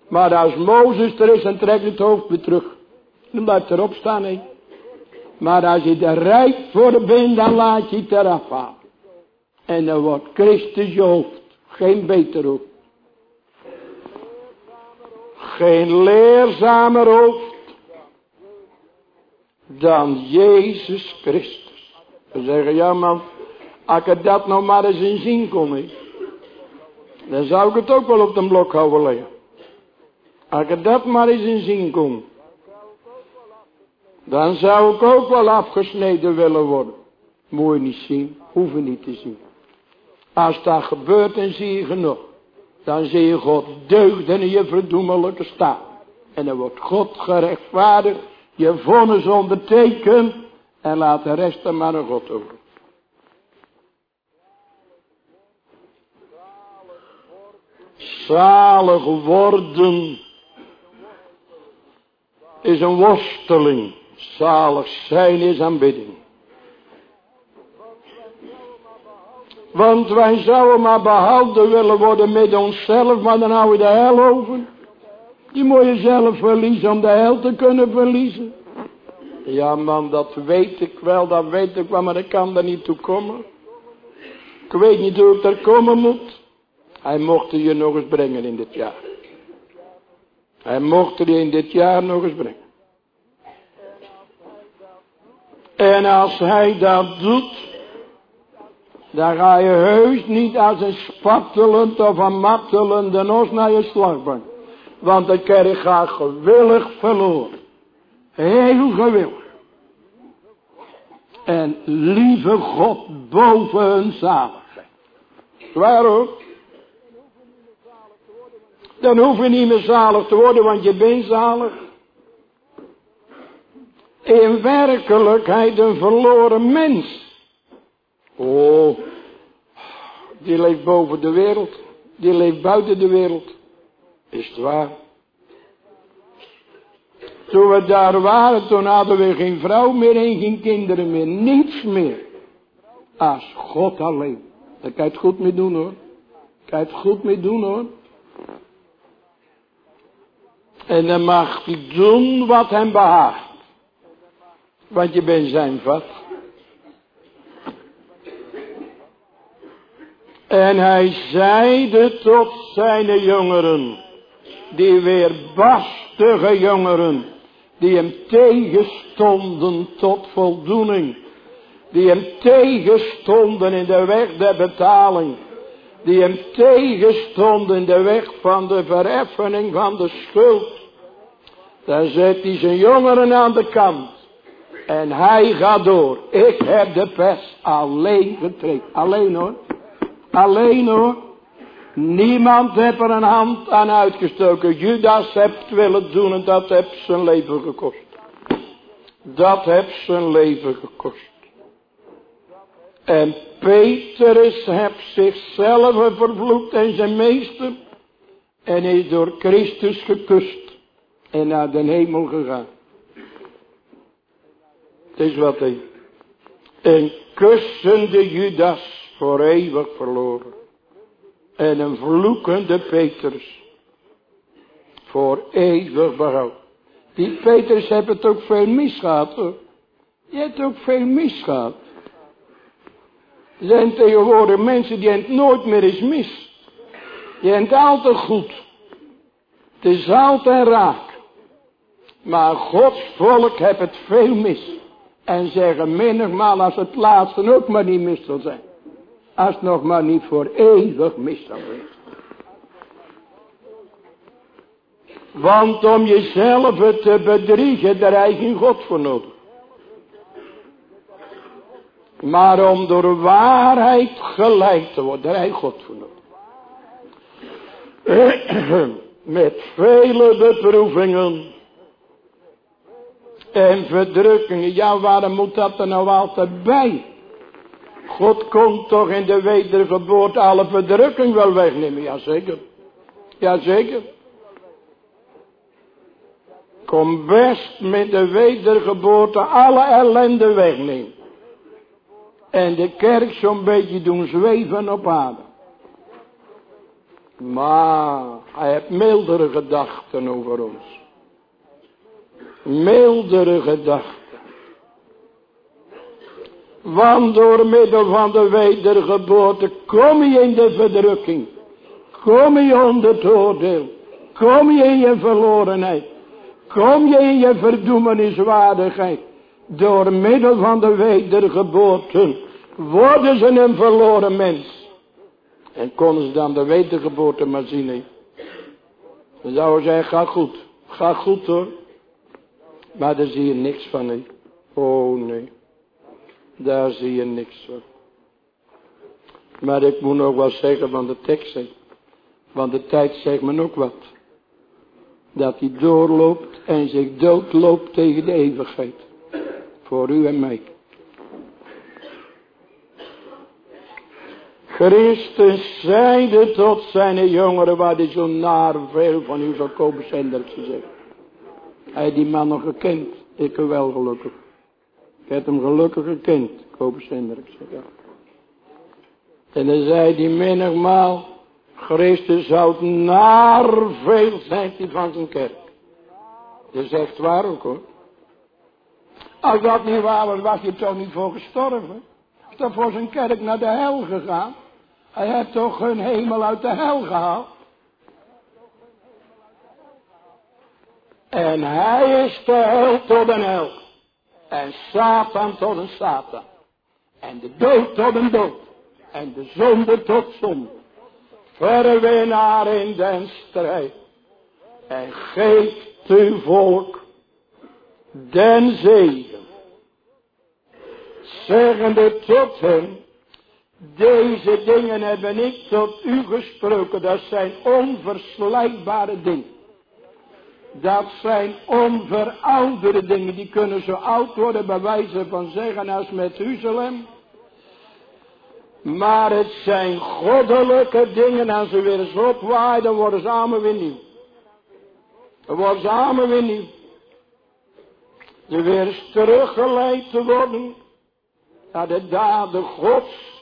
Maar als Mozes er is, dan trekt het hoofd weer terug. Dan blijft erop staan, hé. Maar als je er rijk voor bent, dan laat je het eraf halen. En dan wordt Christus je hoofd. Geen beter hoofd. Geen leerzamer hoofd. Dan Jezus Christus. We zeggen, ja man, als ik dat nog maar eens in zien kon, dan zou ik het ook wel op de blok houden leggen. Als ik dat maar eens in zien kon. Dan zou ik ook wel afgesneden willen worden. Moet je niet zien, hoef je niet te zien. Als dat gebeurt, dan zie je genoeg. Dan zie je God deugden in je verdoemelijke staat. En dan wordt God gerechtvaardigd, je vonnis ondertekend en laat de rest er maar aan God over. Zalig worden is een worsteling. Zalig zijn is aanbidding. Want wij zouden maar behouden willen worden met onszelf, maar dan hou je de hel over. Je moet jezelf verliezen om de hel te kunnen verliezen. Ja man, dat weet ik wel, dat weet ik wel, maar ik kan er niet toe komen. Ik weet niet hoe ik er komen moet. Hij mocht je nog eens brengen in dit jaar. Hij mocht je in dit jaar nog eens brengen. En als hij dat doet, dan ga je heus niet als een spattelend of een mattelende nos naar je slagbank. Want de kerk gaat gewillig verloren. Heel gewillig. En lieve God boven hun zaligheid. Zwaar. Dan hoef je niet meer zalig te worden, want je bent zalig. In werkelijkheid een verloren mens. Oh, die leeft boven de wereld. Die leeft buiten de wereld. Is het waar? Toen we daar waren, toen hadden we geen vrouw meer en geen kinderen meer. Niets meer. Als God alleen. Daar kan je het goed mee doen hoor. Kan je het goed mee doen hoor. En dan mag hij doen wat hem behaagt. Want je bent zijn vat. En hij zeide tot zijn jongeren, die weer bastige jongeren, die hem tegenstonden tot voldoening, die hem tegenstonden in de weg der betaling, die hem tegenstonden in de weg van de vereffening van de schuld. Daar zet hij zijn jongeren aan de kant. En hij gaat door. Ik heb de pers alleen getreden. Alleen hoor. Alleen hoor. Niemand heeft er een hand aan uitgestoken. Judas hebt willen doen en dat heeft zijn leven gekost. Dat heeft zijn leven gekost. En Petrus heeft zichzelf vervloekt en zijn meester. En is door Christus gekust. En naar de hemel gegaan. Het is wat hij. Een kussende Judas voor eeuwig verloren. En een vloekende Petrus. Voor eeuwig behoud. Die Petrus heeft het ook veel misgehad hoor. Je hebt ook veel misgehad. Zijn tegenwoordig mensen die het nooit meer eens mis. Je hebt altijd goed. Het is altijd raak. Maar Gods volk heeft het veel mis. En zeggen menigmaal als het laatste ook maar niet mis zal zijn. Als het nog maar niet voor eeuwig mis zal zijn. Want om jezelf te bedriegen, daar heb je geen God voor nodig. Maar om door waarheid gelijk te worden, daar God voor nodig. Met vele beproevingen en verdrukkingen. Ja, waarom moet dat er nou altijd bij? God komt toch in de wedergeboorte alle verdrukking wel wegnemen. Jazeker. Jazeker. Kom best met de wedergeboorte alle ellende wegnemen. En de kerk zo'n beetje doen zweven op aarde. Maar hij heeft mildere gedachten over ons mildere gedachten. Want door middel van de wedergeboorte kom je in de verdrukking. Kom je onder het oordeel. Kom je in je verlorenheid. Kom je in je verdoemeniswaardigheid. Door middel van de wedergeboorte worden ze een verloren mens. En konden ze dan de wedergeboorte maar zien. Dan zouden ze zeggen, ga goed. Ga goed hoor. Maar daar zie je niks van. Oh, nee. Daar zie je niks van. Maar ik moet nog wat zeggen van de tekst. Want de tijd zegt me ook wat. Dat hij doorloopt en zich doodloopt tegen de eeuwigheid. Voor u en mij. Christus zeide tot zijn jongeren waar hij zo naar veel van u zal komen zenders gezegd. Hij die man nog gekend. Ik wel gelukkig. Ik heb hem gelukkig gekend. Koop Hendrik. Ja. En dan zei hij menigmaal, Christus zou naar veel zijn die van zijn kerk. Dat is echt waar ook hoor. Als dat niet waar was, was hij toch niet voor gestorven. Is toch voor zijn kerk naar de hel gegaan. Hij heeft toch hun hemel uit de hel gehaald. En hij is de hel tot een hel. En Satan tot een Satan. En de dood tot een dood. En de zonde tot zonde. Verwinnaar in den strijd. En geeft uw volk den zegen. Zeggende tot hem. Deze dingen hebben ik tot u gesproken. Dat zijn onverslijkbare dingen. Dat zijn onverouderde dingen. Die kunnen zo oud worden bij wijze van zeggen als met Uzalem. Maar het zijn goddelijke dingen. En ze weer eens opwaaien, dan worden ze allemaal weer nieuw. Dan worden ze allemaal weer nieuw. Ze weer eens teruggeleid te worden. Naar de daden gods.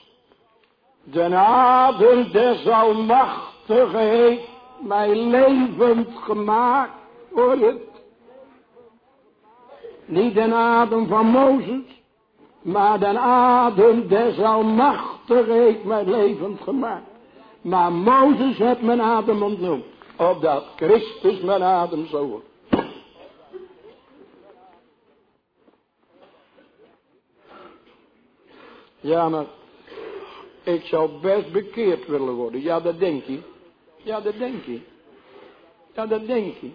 De adem des almachtige heeft mij levend gemaakt. Hoor je? Niet de adem van Mozes, maar de adem des almachtige heeft mij levend gemaakt. Maar Mozes heeft mijn adem ontnoemd, opdat Christus mijn adem zou. Ja, maar ik zou best bekeerd willen worden. Ja, dat denk je. Ja, dat denk je. Ja, dat denk je.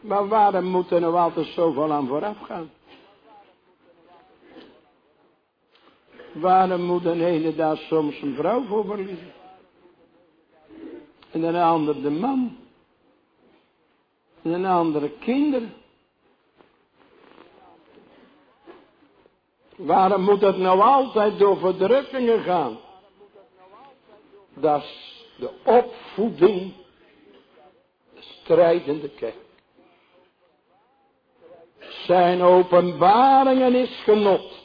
Maar waarom moet er nou altijd zoveel aan vooraf gaan? Waarom moet een ene daar soms een vrouw voor verliezen? En een ander de man. En een andere kinderen. Waarom moet het nou altijd door verdrukkingen gaan? Dat is de opvoeding, de strijdende kerk. Zijn openbaringen is genot.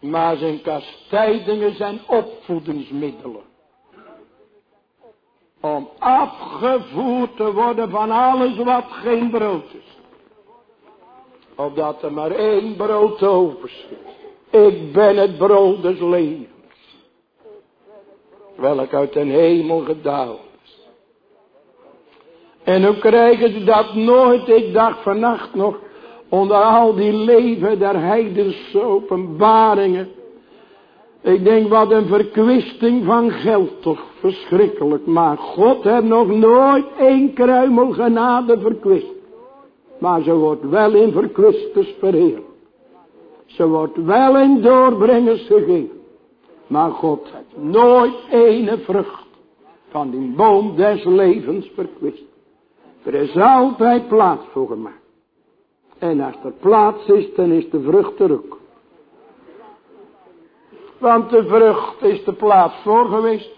Maar zijn kastijdingen zijn opvoedingsmiddelen. Om afgevoerd te worden van alles wat geen brood is. Opdat er maar één brood overschiet. Ik ben het brood des levens. Welk uit de hemel gedaald is. En hoe krijgen ze dat nooit? Ik dacht vannacht nog. Onder al die leven der heidense openbaringen. Ik denk wat een verkwisting van geld toch verschrikkelijk. Maar God heeft nog nooit één kruimel genade verkwist. Maar ze wordt wel in verkwisters verheerd. Ze wordt wel in doorbrengers gegeven. Maar God heeft nooit ene vrucht van die boom des levens verkwist. Er is altijd plaats voor gemaakt. En als er plaats is, dan is de vrucht er ook. Want de vrucht is de plaats voor geweest.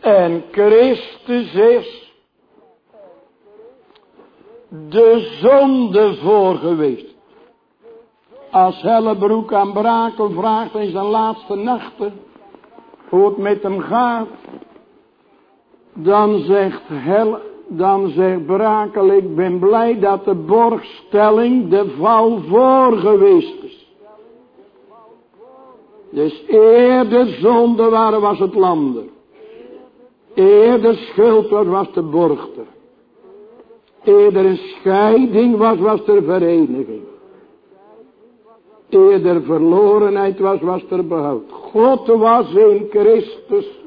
En Christus is de zonde voor geweest. Als Hellebroek aan Brakel vraagt in zijn laatste nachten hoe het met hem gaat. Dan zegt, Hel, dan zegt Brakel, ik ben blij dat de borgstelling de val voor geweest is. Dus eer de zonde waren was het landen. Eer de schuld was de borgter. Eer er een scheiding was, was er vereniging eerder verlorenheid was, was er behoud. God was in Christus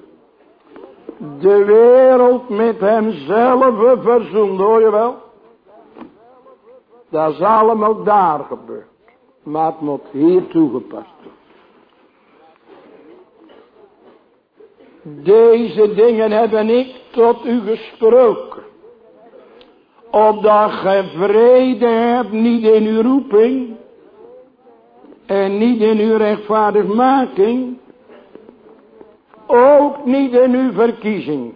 de wereld met hemzelf verzoend, hoor je wel? Dat is allemaal daar gebeurd. Maar het moet hier toegepast worden. Deze dingen hebben ik tot u gesproken. Opdat gij vrede hebt, niet in uw roeping, en niet in uw rechtvaardigmaking. Ook niet in uw verkiezing.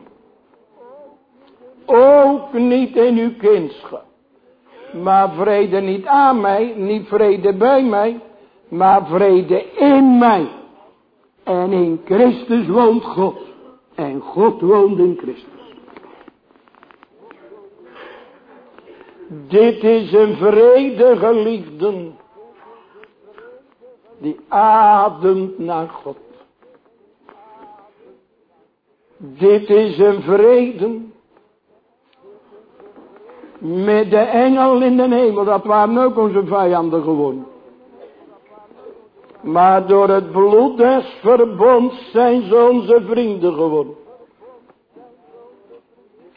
Ook niet in uw kindschap. Maar vrede niet aan mij, niet vrede bij mij, maar vrede in mij. En in Christus woont God. En God woont in Christus. Dit is een vredige liefde. Die ademt naar God. Dit is een vrede. Met de engel in de hemel. Dat waren ook onze vijanden gewoon. Maar door het bloed des verbonds zijn ze onze vrienden geworden.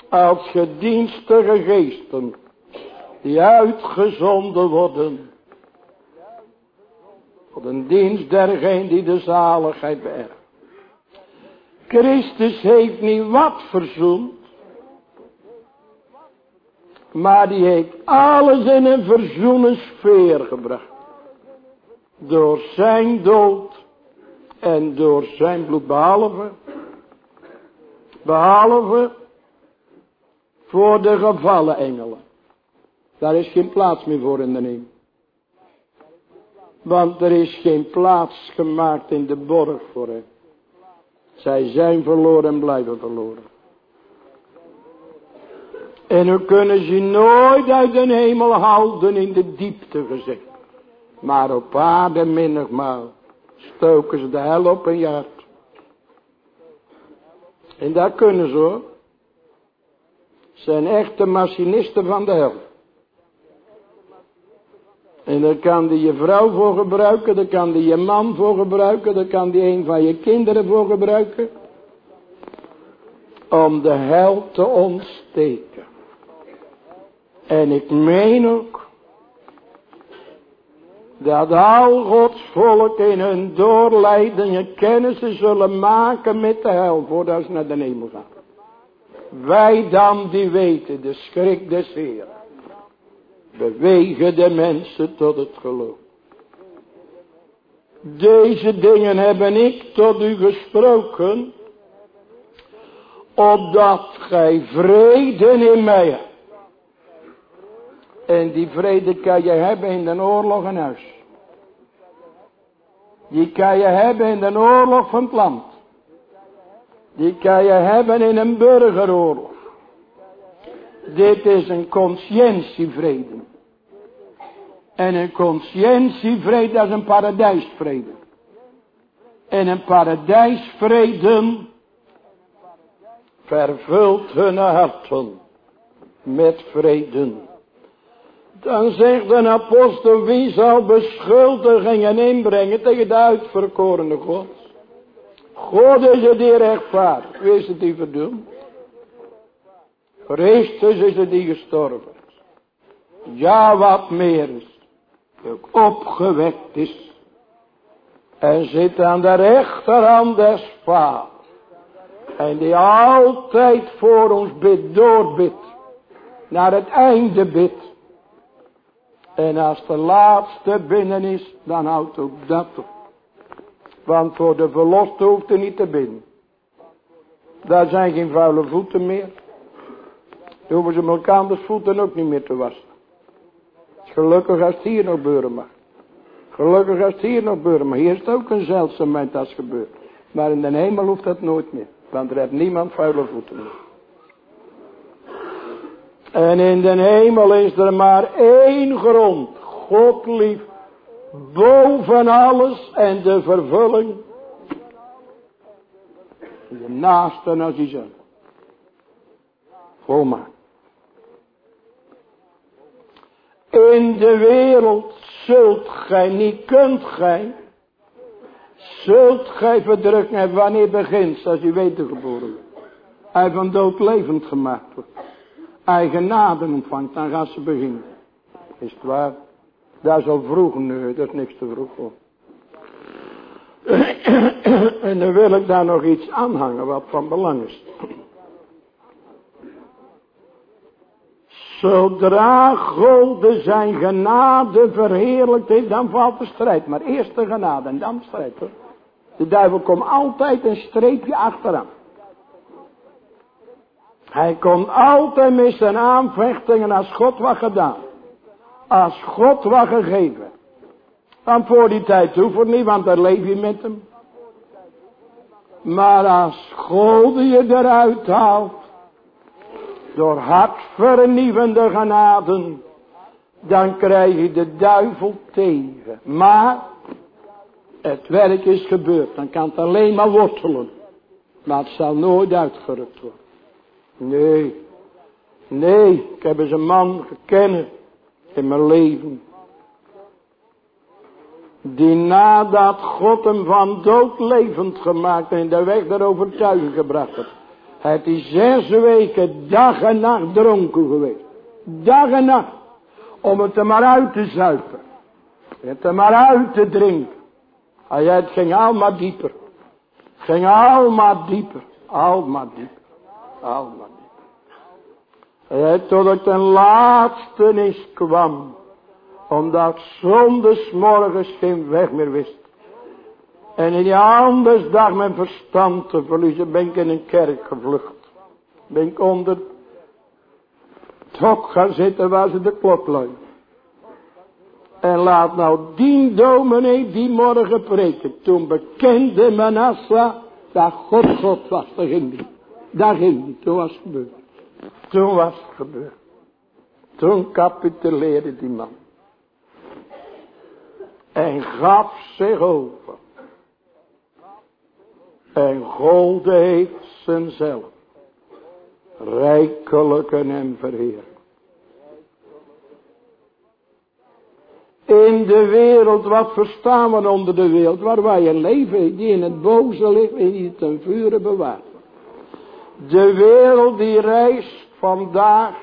Als gedienstige geesten die uitgezonden worden. Voor een dienst dergeen die de zaligheid beërft. Christus heeft niet wat verzoend. Maar die heeft alles in een verzoenen sfeer gebracht. Door zijn dood en door zijn bloed. Behalve, behalve voor de gevallen engelen. Daar is geen plaats meer voor in de hemel. Want er is geen plaats gemaakt in de borg voor hen. Zij zijn verloren en blijven verloren. En we kunnen ze nooit uit de hemel houden in de diepte gezegd. Maar op aarde minnigmaal stoken ze de hel op een jaar. En daar kunnen ze hoor. Zijn echte machinisten van de hel. En daar kan die je vrouw voor gebruiken, daar kan die je man voor gebruiken, daar kan die een van je kinderen voor gebruiken. Om de hel te ontsteken. En ik meen ook dat al Gods volk in hun doorleidingen kennissen zullen maken met de hel voordat ze naar de hemel gaan. Wij dan die weten de schrik des Heeren bewegen de mensen tot het geloof. Deze dingen hebben ik tot u gesproken, opdat gij vrede in mij hebt. En die vrede kan je hebben in de oorlog in huis. Die kan je hebben in de oorlog van het land. Die kan je hebben in een burgeroorlog. Dit is een conscientievrede. En een conscientievrede, is een paradijsvrede. En een paradijsvrede vervult hun harten met vrede. Dan zegt de apostel, wie zal beschuldigingen inbrengen tegen de uitverkorene God? God is het die rechtvaardig. Wie is het die verdoemd? Christus is het die gestorven Ja, wat meer is opgewekt is. En zit aan de rechterhand des vaders. En die altijd voor ons bidt, doorbidt. Naar het einde bidt. En als de laatste binnen is, dan houdt ook dat op. Want voor de verloste hoeft er niet te binnen. Daar zijn geen vuile voeten meer. Dan hoeven ze elkaars voeten ook niet meer te wassen. Gelukkig als het hier nog gebeuren mag. Gelukkig als het hier nog gebeuren mag. Hier is het ook een zeldzaamheid als gebeurt. Maar in de hemel hoeft dat nooit meer. Want er heeft niemand vuile voeten meer. En in de hemel is er maar één grond. God lief. Boven alles en de vervulling. De naaste als jezelf. Volmaakt. In de wereld zult gij niet, kunt gij, zult gij verdrukken hebben wanneer begint, als u wedergeboren wordt. Hij van dood levend gemaakt wordt. Hij genade ontvangt, dan gaat ze beginnen. Is het waar? Dat is al vroeg, nee, dat is niks te vroeg voor. en dan wil ik daar nog iets aanhangen wat van belang is. Zodra God zijn genade verheerlijkt heeft, dan valt de strijd. Maar eerst de genade en dan de strijd. Hoor. De duivel komt altijd een streepje achteraan. Hij komt altijd met zijn aanvechtingen als God wat gedaan. Als God wat gegeven. Dan voor die tijd hoeft het niet, want dan leef je met hem. Maar als God je eruit haalt. Door hartvernieuwende genaden. Dan krijg je de duivel tegen. Maar. Het werk is gebeurd. Dan kan het alleen maar wortelen. Maar het zal nooit uitgerukt worden. Nee. Nee, ik heb eens een man gekend in mijn leven. Die nadat God hem van dood levend gemaakt en de weg der overtuiging gebracht had. Hij is zes weken dag en nacht dronken geweest. Dag en nacht. Om het er maar uit te zuipen. Het er maar uit te drinken. Hij het ging al maar dieper. Ging al maar dieper. Al maar dieper. Al maar dieper. En tot ten laatste is kwam. Omdat zondes morgens geen weg meer wist. En in die dag mijn verstand te verliezen. Ben ik in een kerk gevlucht. Ben ik onder het gaan zitten waar ze de klok luiden. En laat nou die dominee die morgen preken. Toen bekende Manasseh dat God God was. Daar ging die. Daar ging die. Toen was het gebeurd. Toen was het gebeurd. Toen capituleerde die man. En gaf zich over. En golde heeft zijnzelf. Rijkelijk en verheer. In de wereld, wat verstaan we onder de wereld? Waar wij een leven die in het boze ligt en die ten vuren bewaart. De wereld die reist vandaag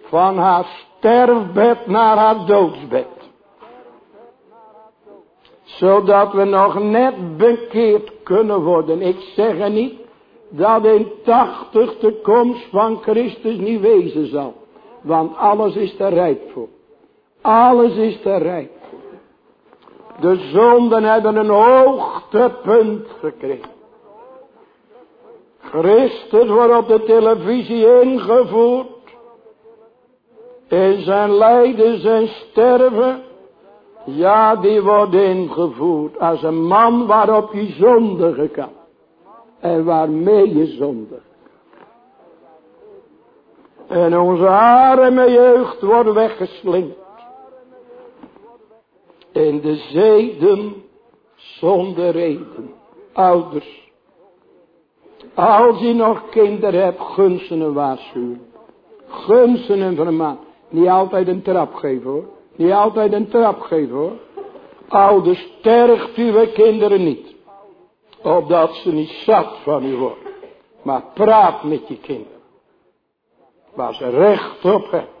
van haar sterfbed naar haar doodsbed. Zodat we nog net bekeerd kunnen worden. Ik zeg er niet dat in tachtig de komst van Christus niet wezen zal. Want alles is er rijp voor. Alles is er rijp voor. De zonden hebben een hoogtepunt gekregen. Christus wordt op de televisie ingevoerd. In zijn lijden, zijn sterven. Ja, die wordt ingevoerd als een man waarop je zondigen kan. En waarmee je zondigt. En onze arme jeugd wordt weggeslingerd. In de zeden zonder reden. Ouders als je nog kinderen hebt, gunsten en waarschuwen. Gunsten en vermaan. Niet altijd een trap geven hoor. Niet altijd een trap geven hoor. Ouders, stergt uw kinderen niet. Opdat ze niet zat van u worden. Maar praat met je kinderen. Waar ze recht op hebben.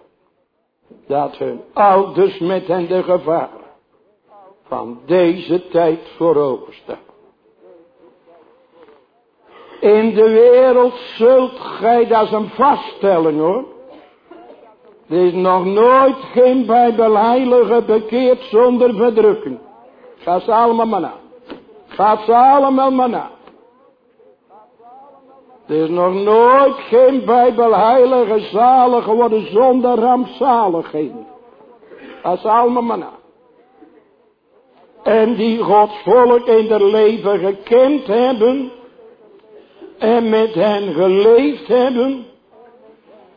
Dat hun ouders met hen de gevaar van deze tijd voorover staan. In de wereld zult gij, dat is een vaststelling hoor. Er is nog nooit geen bijbelheilige bekeerd zonder verdrukking. Ga ze allemaal maar na. Ga ze allemaal maar na. Er is nog nooit geen bijbelheilige zalig geworden zonder rampzaligheden. Ga ze allemaal maar na. En die Gods volk in het leven gekend hebben en met hen geleefd hebben,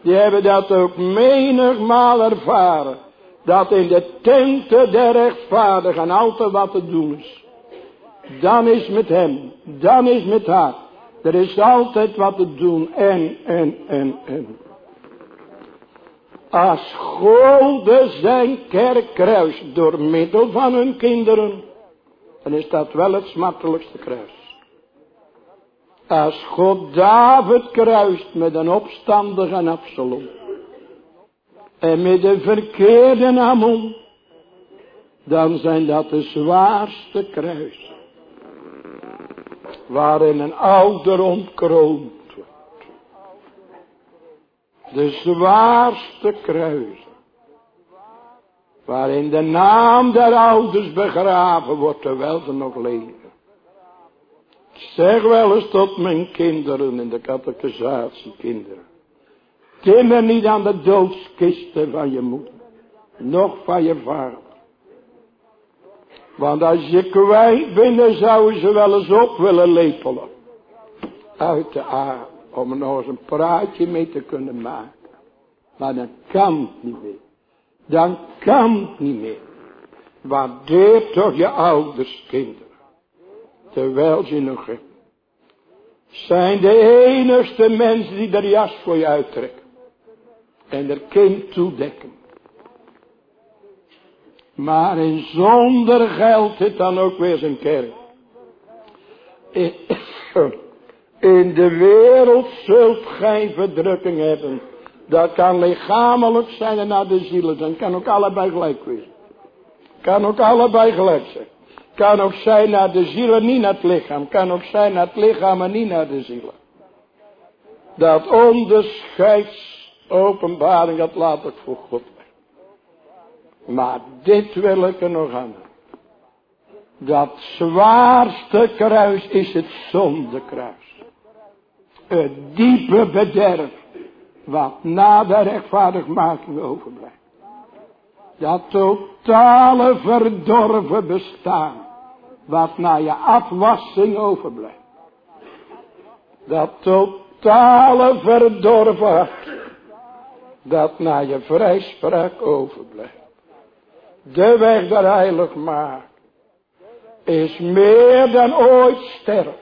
die hebben dat ook menigmaal ervaren. Dat in de tenten der rechtvaardigen altijd wat te doen is. Dan is met hem, dan is met haar. Er is altijd wat te doen en, en, en, en. Als golde zijn kerk kruis door middel van hun kinderen, dan is dat wel het smartelijkste kruis. Als God David kruist met een opstandige Absalom. En met een verkeerde Ammon. Dan zijn dat de zwaarste kruis. Waarin een ouder ontkroond wordt. De zwaarste kruis. Waarin de naam der ouders begraven wordt terwijl ze nog leven. Zeg wel eens tot mijn kinderen in de catechisatie kinderen. Timmer niet aan de doodskisten van je moeder. nog van je vader. Want als je kwijt dan zouden ze wel eens op willen lepelen. Uit de aarde, om er nog eens een praatje mee te kunnen maken. Maar dan kan niet meer. Dan kan niet meer. Waardeer toch je ouders kinderen. Terwijl ze nog. Zijn de enigste mensen die de jas voor je uittrekken. En er kind toedekken. Maar in zonder geld het dan ook weer zijn kerk. In de wereld zult gij verdrukking hebben. Dat kan lichamelijk zijn en naar de zielen zijn. Kan ook allebei gelijk wezen. Kan ook allebei gelijk zijn. Kan ook zijn naar de zielen, niet naar het lichaam. Kan ook zijn naar het lichaam en niet naar de zielen. Dat onderscheidsopenbaring, dat laat ik voor God Maar dit wil ik er nog aan. Dat zwaarste kruis is het zondekruis. Het diepe bederf. Wat na de rechtvaardigmaking overblijft. Dat totale verdorven bestaan. Wat na je afwassing overblijft. Dat totale verdorven hart. Dat na je vrijspraak overblijft. De weg der heilig maakt. Is meer dan ooit sterven.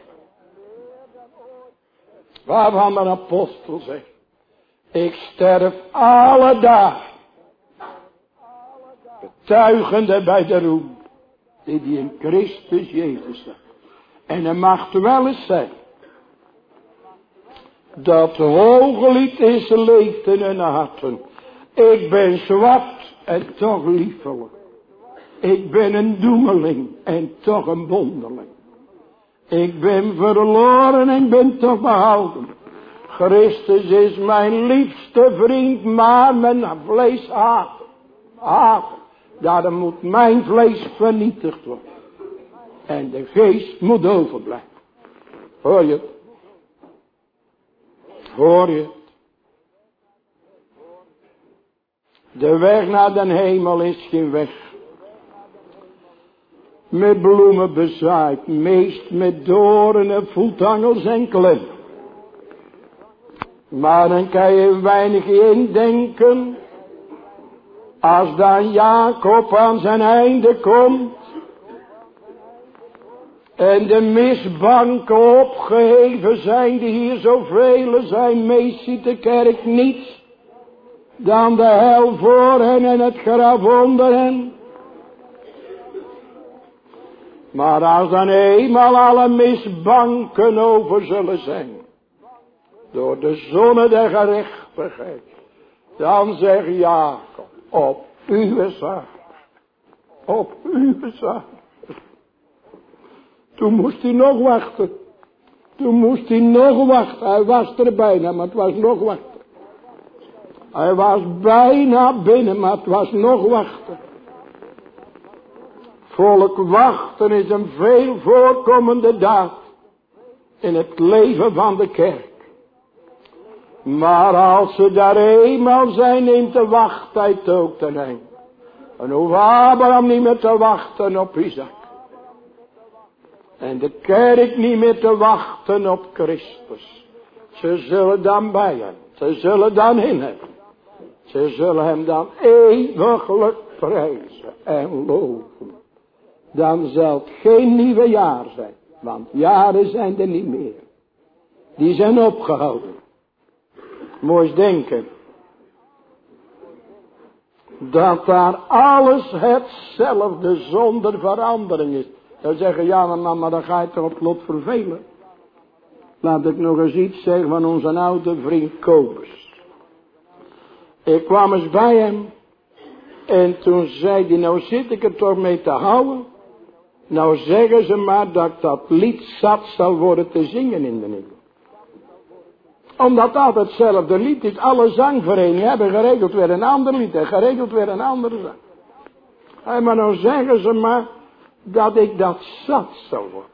Waarvan de apostel zegt. Ik sterf alle dagen. Betuigende bij de roem. Die in Christus Jezus. En er mag wel eens zijn. Dat hooglied is leefden en harten. Ik ben zwart en toch liefelijk. Ik ben een doemeling en toch een bondeling. Ik ben verloren en ben toch behouden. Christus is mijn liefste vriend, maar mijn vlees haat. Haat. Daarom moet mijn vlees vernietigd worden. En de geest moet overblijven. Hoor je? Hoor je? De weg naar den hemel is geen weg. Met bloemen bezaaid, meest met doornen, voetangels en klem. Maar dan kan je weinig indenken. Als dan Jacob aan zijn einde komt. En de misbanken opgeheven zijn die hier zoveel zijn. Meest de kerk niets. Dan de hel voor hen en het graf onder hen. Maar als dan eenmaal alle misbanken over zullen zijn door de zonne der gerechtigheid. Dan zegt Jacob, op uw zaak, op uw zaak. Toen moest hij nog wachten. Toen moest hij nog wachten. Hij was er bijna, maar het was nog wachten. Hij was bijna binnen, maar het was nog wachten. Volk wachten is een veel voorkomende daad in het leven van de kerk. Maar als ze daar eenmaal zijn, neemt de wachttijd ook ten einde. En hoeft Abraham niet meer te wachten op Isaac. En de kerk niet meer te wachten op Christus. Ze zullen dan bij hem. Ze zullen dan in hem. Ze zullen hem dan eeuwiglijk prijzen en loven. Dan zal het geen nieuwe jaar zijn. Want jaren zijn er niet meer. Die zijn opgehouden. Mooi denken. Dat daar alles hetzelfde zonder verandering is. Dan zeggen ja maar, maar dan ga je toch op lot vervelen. Laat ik nog eens iets zeggen van onze oude vriend Kobus. Ik kwam eens bij hem. En toen zei hij, nou zit ik er toch mee te houden. Nou zeggen ze maar dat dat lied zat zal worden te zingen in de nieuwe omdat dat hetzelfde lied is. Alle zangverenigingen hebben geregeld weer een ander lied en geregeld weer een andere zang. En maar nou zeggen ze maar dat ik dat zat zou worden.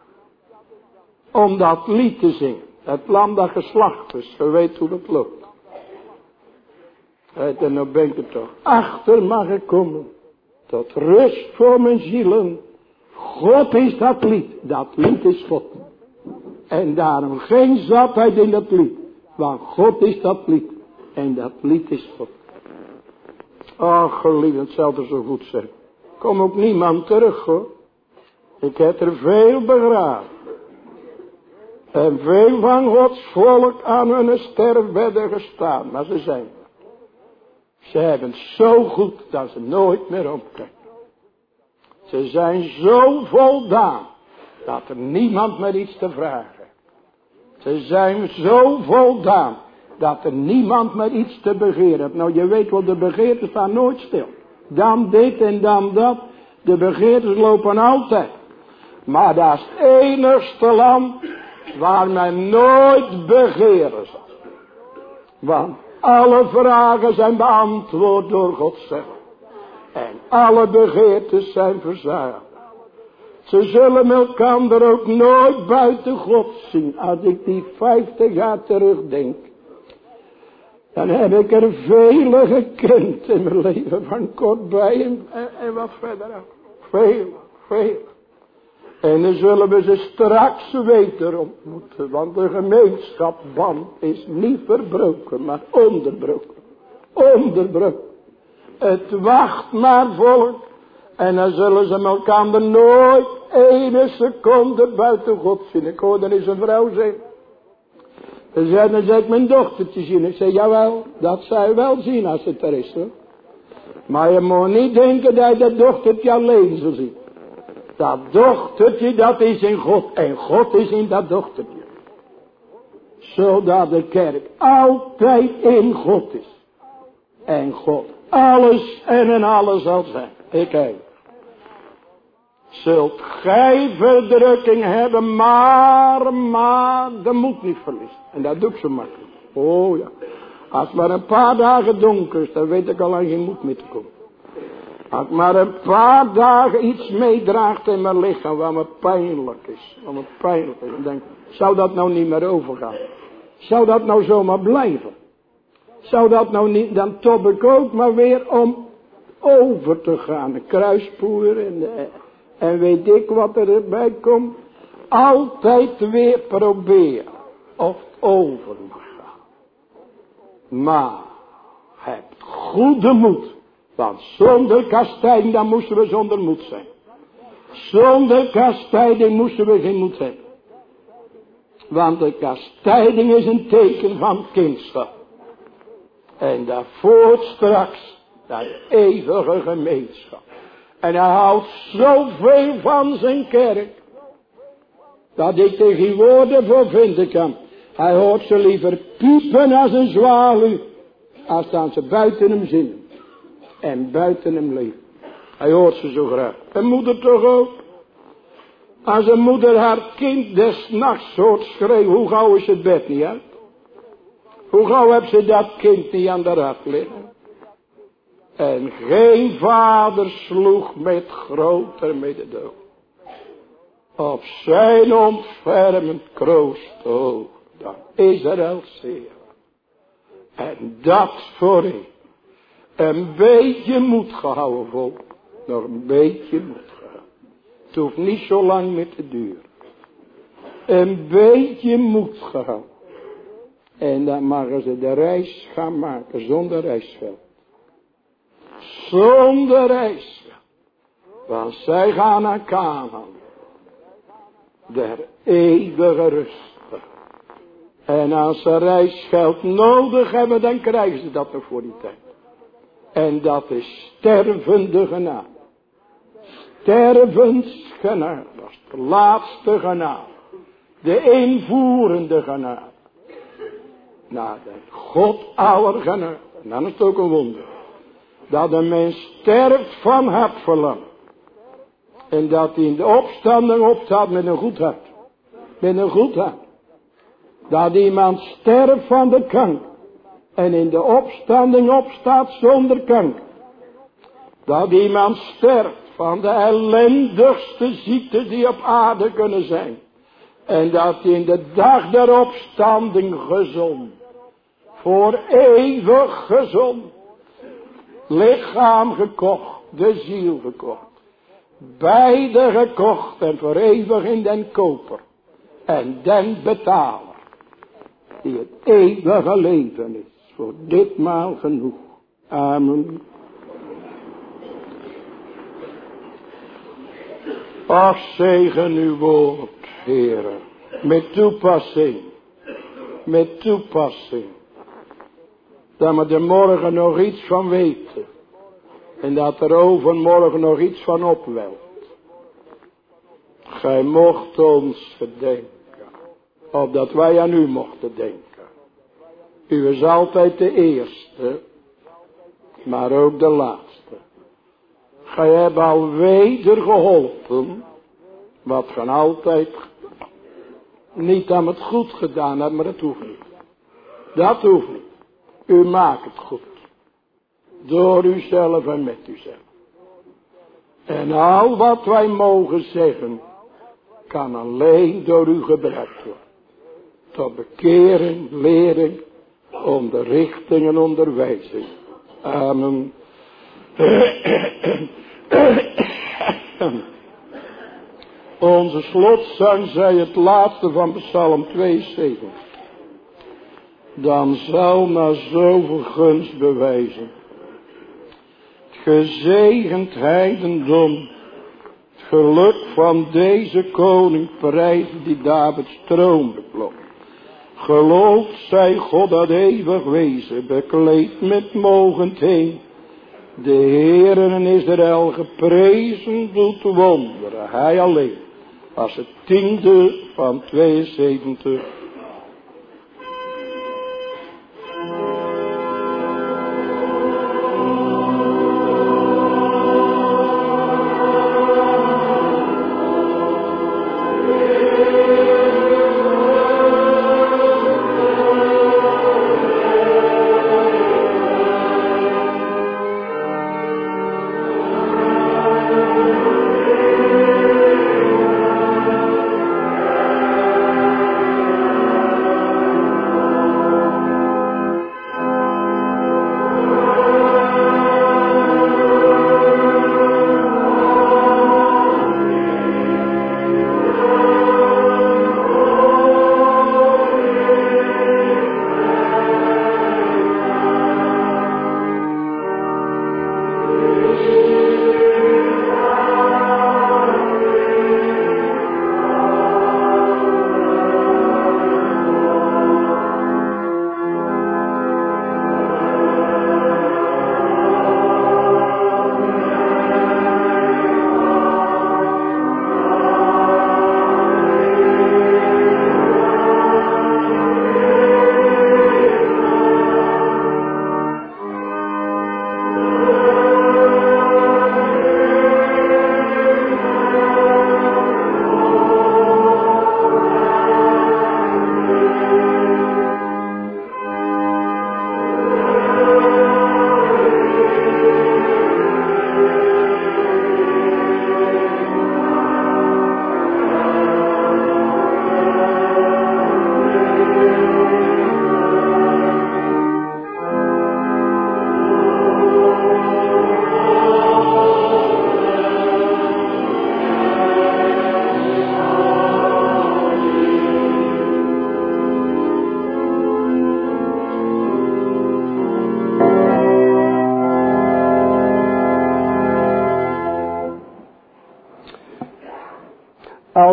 Om dat lied te zingen. Het lam dat geslacht is. Je weet hoe dat loopt. En dan ben ik er toch achter mag ik komen. Tot rust voor mijn zielen. God is dat lied. Dat lied is God. En daarom geen zatheid in dat lied. Want God is dat lied. En dat lied is God. Ach, geliefd, het zal er zo goed zijn. Kom ook niemand terug, hoor. Ik heb er veel begraven. En veel van Gods volk aan hun sterfbedden gestaan. Maar ze zijn. Ze hebben zo goed dat ze nooit meer opkijken. Ze zijn zo voldaan. Dat er niemand meer iets te vragen Ze zijn zo voldaan. Dat er niemand meer iets te begeren heeft. Nou je weet wel de begeerten staan nooit stil. Dan dit en dan dat. De begeertes lopen altijd. Maar dat is het enigste land waar men nooit begeren zal. Want alle vragen zijn beantwoord door God zelf. En alle begeertes zijn verzadigd. Ze zullen elkaar ook nooit buiten God zien. Als ik die vijftig jaar terugdenk. Dan heb ik er vele gekend in mijn leven. Van kort bij en, wat verder. Veel, veel. En dan zullen we ze straks weten ontmoeten. Want de gemeenschapband is niet verbroken, maar onderbroken. Onderbroken. Het wacht maar volk. En dan zullen ze elkaar nooit ene seconde buiten God zien. Ik hoorde eens een vrouw zeggen. Ze zei, dan zei ik mijn dochtertje zien. Ik zei, jawel, dat zou je wel zien als het er is. Hoor. Maar je moet niet denken dat dat dochtertje alleen zal zien. Dat dochtertje, dat is in God. En God is in dat dochtertje. Zodat de kerk altijd in God is. En God alles en in alles zal zijn. Ik heb. Zult gij verdrukking hebben, maar, maar, de moed niet verliezen. En dat doe ik zo makkelijk. Oh ja. Als maar een paar dagen donker is, dan weet ik al aan geen moed meer te komen. Als maar een paar dagen iets meedraagt in mijn lichaam, wat me pijnlijk is. Wat me pijnlijk is. Dan denk zou dat nou niet meer overgaan? Zou dat nou zomaar blijven? Zou dat nou niet, dan top ik ook maar weer om over te gaan. Een kruispoer en, en weet ik wat er erbij komt. Altijd weer proberen of over mag gaan. Maar heb goede moed. Want zonder kastijding dan moesten we zonder moed zijn. Zonder kastijding moesten we geen moed hebben. Want de kastijding is een teken van kindschap. En daarvoor straks dat eeuwige gemeenschap. En hij houdt zoveel van zijn kerk. Dat ik er geen woorden voor vinden kan. Hij hoort ze liever piepen als een zwaluw. Als dan ze buiten hem zingen. En buiten hem leven. Hij hoort ze zo graag. En moeder toch ook. Als een moeder haar kind des nachts hoort schreeuwen. Hoe gauw is het bed niet uit? Hoe gauw heb ze dat kind niet aan de rat liggen? En geen vader sloeg met groter mededoog. Op zijn ontfermend kroost oog. Dan Israël zeer. En dat voor u. Een beetje moed gehouden volk. Nog een beetje moed gehouden. Het niet zo lang meer te duren. Een beetje moed gehouden. En dan mogen ze de reis gaan maken zonder reisveld. Zonder reisveld. Want zij gaan naar Canaan. Der eeuwige rust. En als ze reisgeld nodig hebben, dan krijgen ze dat nog voor die tijd. En dat is stervende genade. Stervens genade. Dat is de laatste genade. De invoerende genade naar de God aller genade. En dan is het ook een wonder. Dat een mens sterft van hartverlangen. En dat hij in de opstanding opstaat met een goed hart. Met een goed hart. Dat iemand sterft van de kanker. En in de opstanding opstaat zonder kanker. Dat iemand sterft van de ellendigste ziekte die op aarde kunnen zijn. En dat hij in de dag der opstanding gezond voor eeuwig gezond. Lichaam gekocht, de ziel gekocht. Beide gekocht en voor eeuwig in den koper. En den betaler. Die het eeuwige leven is. Voor ditmaal genoeg. Amen. Ach, zegen uw woord, heren. Met toepassing. Met toepassing. Dat we er morgen nog iets van weten. En dat er overmorgen nog iets van opwelt. Gij mocht ons gedenken. Opdat wij aan u mochten denken. U is altijd de eerste. Maar ook de laatste. Gij hebt al weder geholpen. Wat gij altijd niet aan het goed gedaan hebt, maar dat hoeft niet. Dat hoeft niet. U maakt het goed. Door uzelf en met uzelf. En al wat wij mogen zeggen, kan alleen door u gebruikt worden. Tot bekering, lering, onderrichting en onderwijzing. Amen. Onze slotzang zei het laatste van Psalm 72. Dan zal na zoveel gunst bewijzen. Het gezegend heidendom. Het geluk van deze koning prijzen die Davids troon beklom. Geloofd zij God dat eeuwig wezen, bekleed met mogendheid de Heer in Israël geprezen doet wonderen. Hij alleen. Als het tiende van 72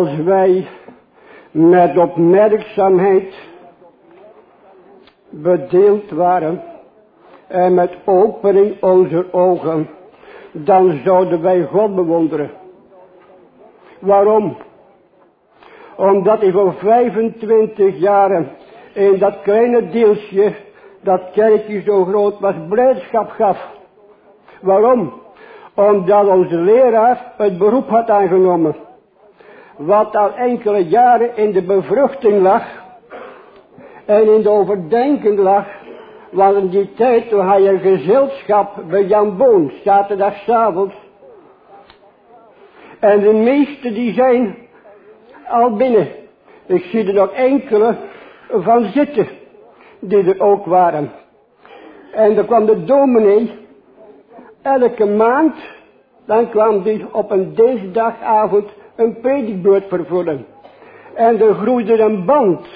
als wij met opmerkzaamheid bedeeld waren en met opening onze ogen, dan zouden wij God bewonderen. Waarom? Omdat hij voor 25 jaren in dat kleine deeltje, dat kerkje zo groot was, blijdschap gaf. Waarom? Omdat onze leraar het beroep had aangenomen wat al enkele jaren in de bevruchting lag en in de overdenking lag, want in die tijd toen hij een gezelschap bij Jan Boon, zaterdagavond. En de meesten die zijn al binnen. Ik zie er nog enkele van zitten, die er ook waren. En er kwam de dominee, elke maand, dan kwam die op een dinsdagavond een predikbeurt vervullen. En er groeide een band.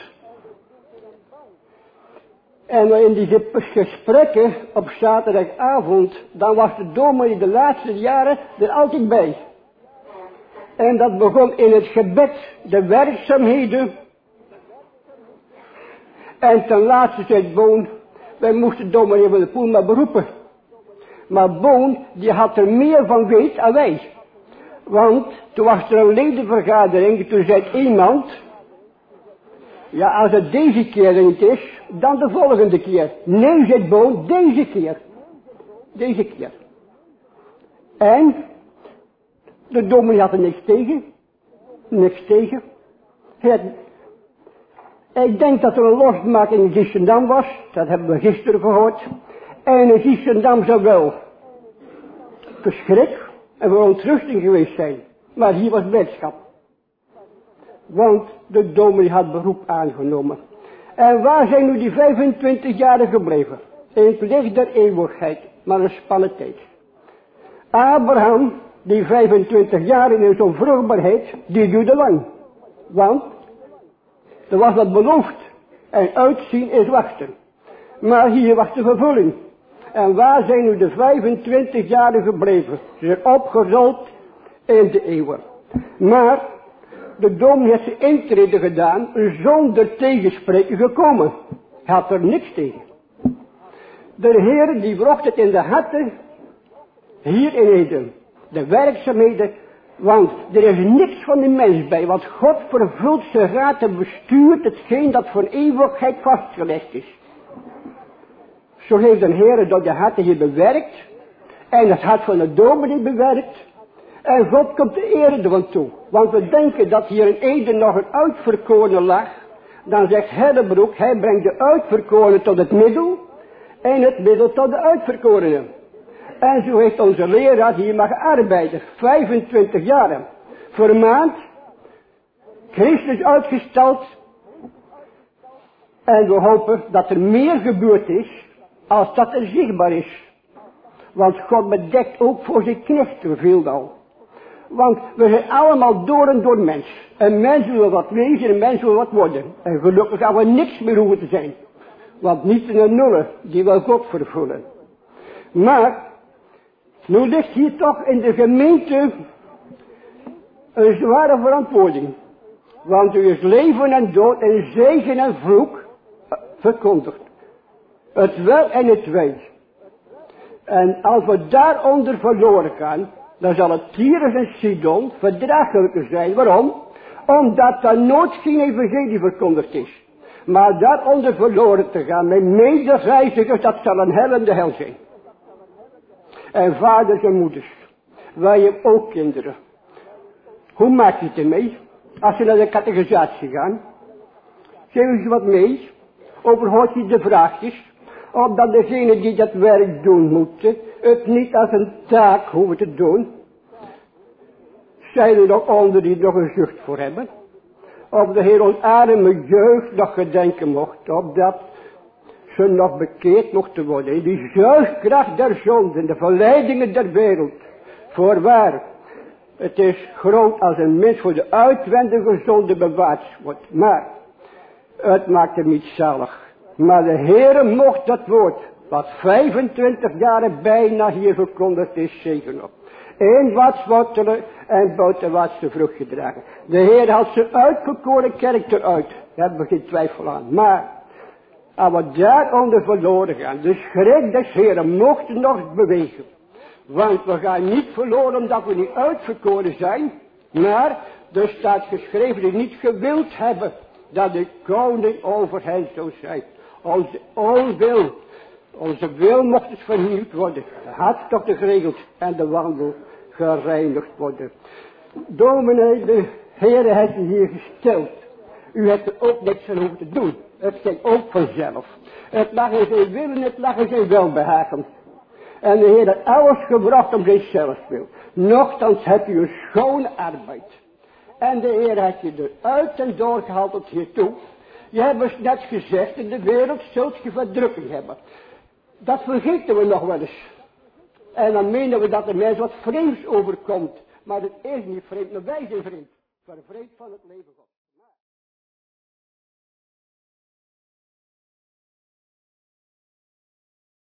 En in die gesprekken op zaterdagavond, dan was de dominee de laatste jaren er altijd bij. En dat begon in het gebed, de werkzaamheden. En ten laatste zei Boon, wij moesten dominee van de Poel maar beroepen. Maar Boon, die had er meer van weet dan wij. Want toen was er een ledenvergadering, toen zei iemand, ja als het deze keer niet is, dan de volgende keer. Nee, zei Boon, deze keer. Deze keer. En de dominee had er niks tegen. Niks tegen. Het, ik denk dat er een losmaking in Giessendam was. Dat hebben we gisteren gehoord. En in Giessendam zou wel verschrik en verontrusting geweest zijn. Maar hier was blijdschap. Want de dominee had beroep aangenomen. En waar zijn nu die 25 jaren gebleven? In het licht der eeuwigheid, maar een spannende tijd. Abraham die 25 jaar in zo'n vruchtbaarheid, die duurde lang. Want er was wat beloofd. En uitzien is wachten. Maar hier was de vervulling. En waar zijn nu de 25 jaren gebleven? Ze zijn opgerold in de eeuwen. Maar de dom heeft zijn intrede gedaan zonder tegenspreken gekomen. Had er niks tegen. De Heer die bracht het in de harten hier in Eden de werkzaamheden, want er is niks van de mens bij, want God vervult zijn raad en bestuurt hetgeen dat voor eeuwigheid vastgelegd is. Zo heeft de Heer door de harten hier bewerkt, en het hart van de dominee bewerkt, en God komt de ere ervan toe. Want we denken dat hier in Eden nog een uitverkorene lag, dan zegt Herdebroek, hij brengt de uitverkorene tot het middel, en het middel tot de uitverkorene. En zo heeft onze leraar hier mag arbeiden. 25 jaar. Vermaand. Christus uitgesteld. En we hopen dat er meer gebeurd is. Als dat er zichtbaar is. Want God bedekt ook voor zijn knechten veel al. Want we zijn allemaal door en door mens. Een mens wil wat wezen en een mens wil wat worden. En gelukkig gaan we niks meer hoeven te zijn. Want niet een nullen die wil God vervullen. Maar nu ligt hier toch in de gemeente een zware verantwoording. Want u is leven en dood en zegen en vloek verkondigd. Het wel en het wij. En als we daaronder verloren gaan, dan zal het Tyrus en Sidon verdraaglijker zijn. Waarom? Omdat daar nooit geen evangelie verkondigd is. Maar daaronder verloren te gaan met medereizigers, dat zal een hellende hel zijn. En vaders en moeders. Wij hebben ook kinderen. Hoe maak je het ermee? Als ze naar de categorisatie gaan. Geef ze wat mee. Overhoort je de vraagjes. Opdat degene die dat werk doen moeten. Het niet als een taak hoeven te doen. Zijn er nog onder die nog een zucht voor hebben. Of de Heer ons jeugd nog gedenken mocht. Opdat ze nog bekeerd mochten worden. Die zuigkracht der zonden, de verleidingen der wereld. Voorwaar, het is groot als een mens voor de uitwendige zonde bewaard wordt. Maar, het maakt hem niet zalig. Maar de Heere mocht dat woord, wat 25 jaren bijna hier verkondigd is, zegen op. Eén wat wortelen en buitenwaarts de vrucht gedragen. De Heer had zijn uitgekoren kerk eruit. Daar hebben we geen twijfel aan. Maar en wat daaronder verloren gaan. De schrik des Heren mocht nog bewegen. Want we gaan niet verloren omdat we niet uitverkoren zijn. Maar er staat geschreven die niet gewild hebben dat de koning over hen zou zijn. Onze onwil, onze wil mocht het vernieuwd worden. De hartstochten geregeld en de wandel gereinigd worden. Dominee, de Heer heeft u hier gesteld. U hebt er ook niks aan hoeven te doen. Het ging ook vanzelf. Het lag in willen, het lag in zijn welbehagen. En de Heer had alles gebracht om zichzelf wil. Nochtans heb je een schone arbeid. En de Heer heeft je eruit en doorgehaald tot hiertoe. Je hebt eens net gezegd, in de wereld zult je verdrukking hebben. Dat vergeten we nog wel eens. En dan menen we dat de mens wat vreemds overkomt. Maar het is niet vreemd, maar wij zijn vreemd. Vervreemd van het leven.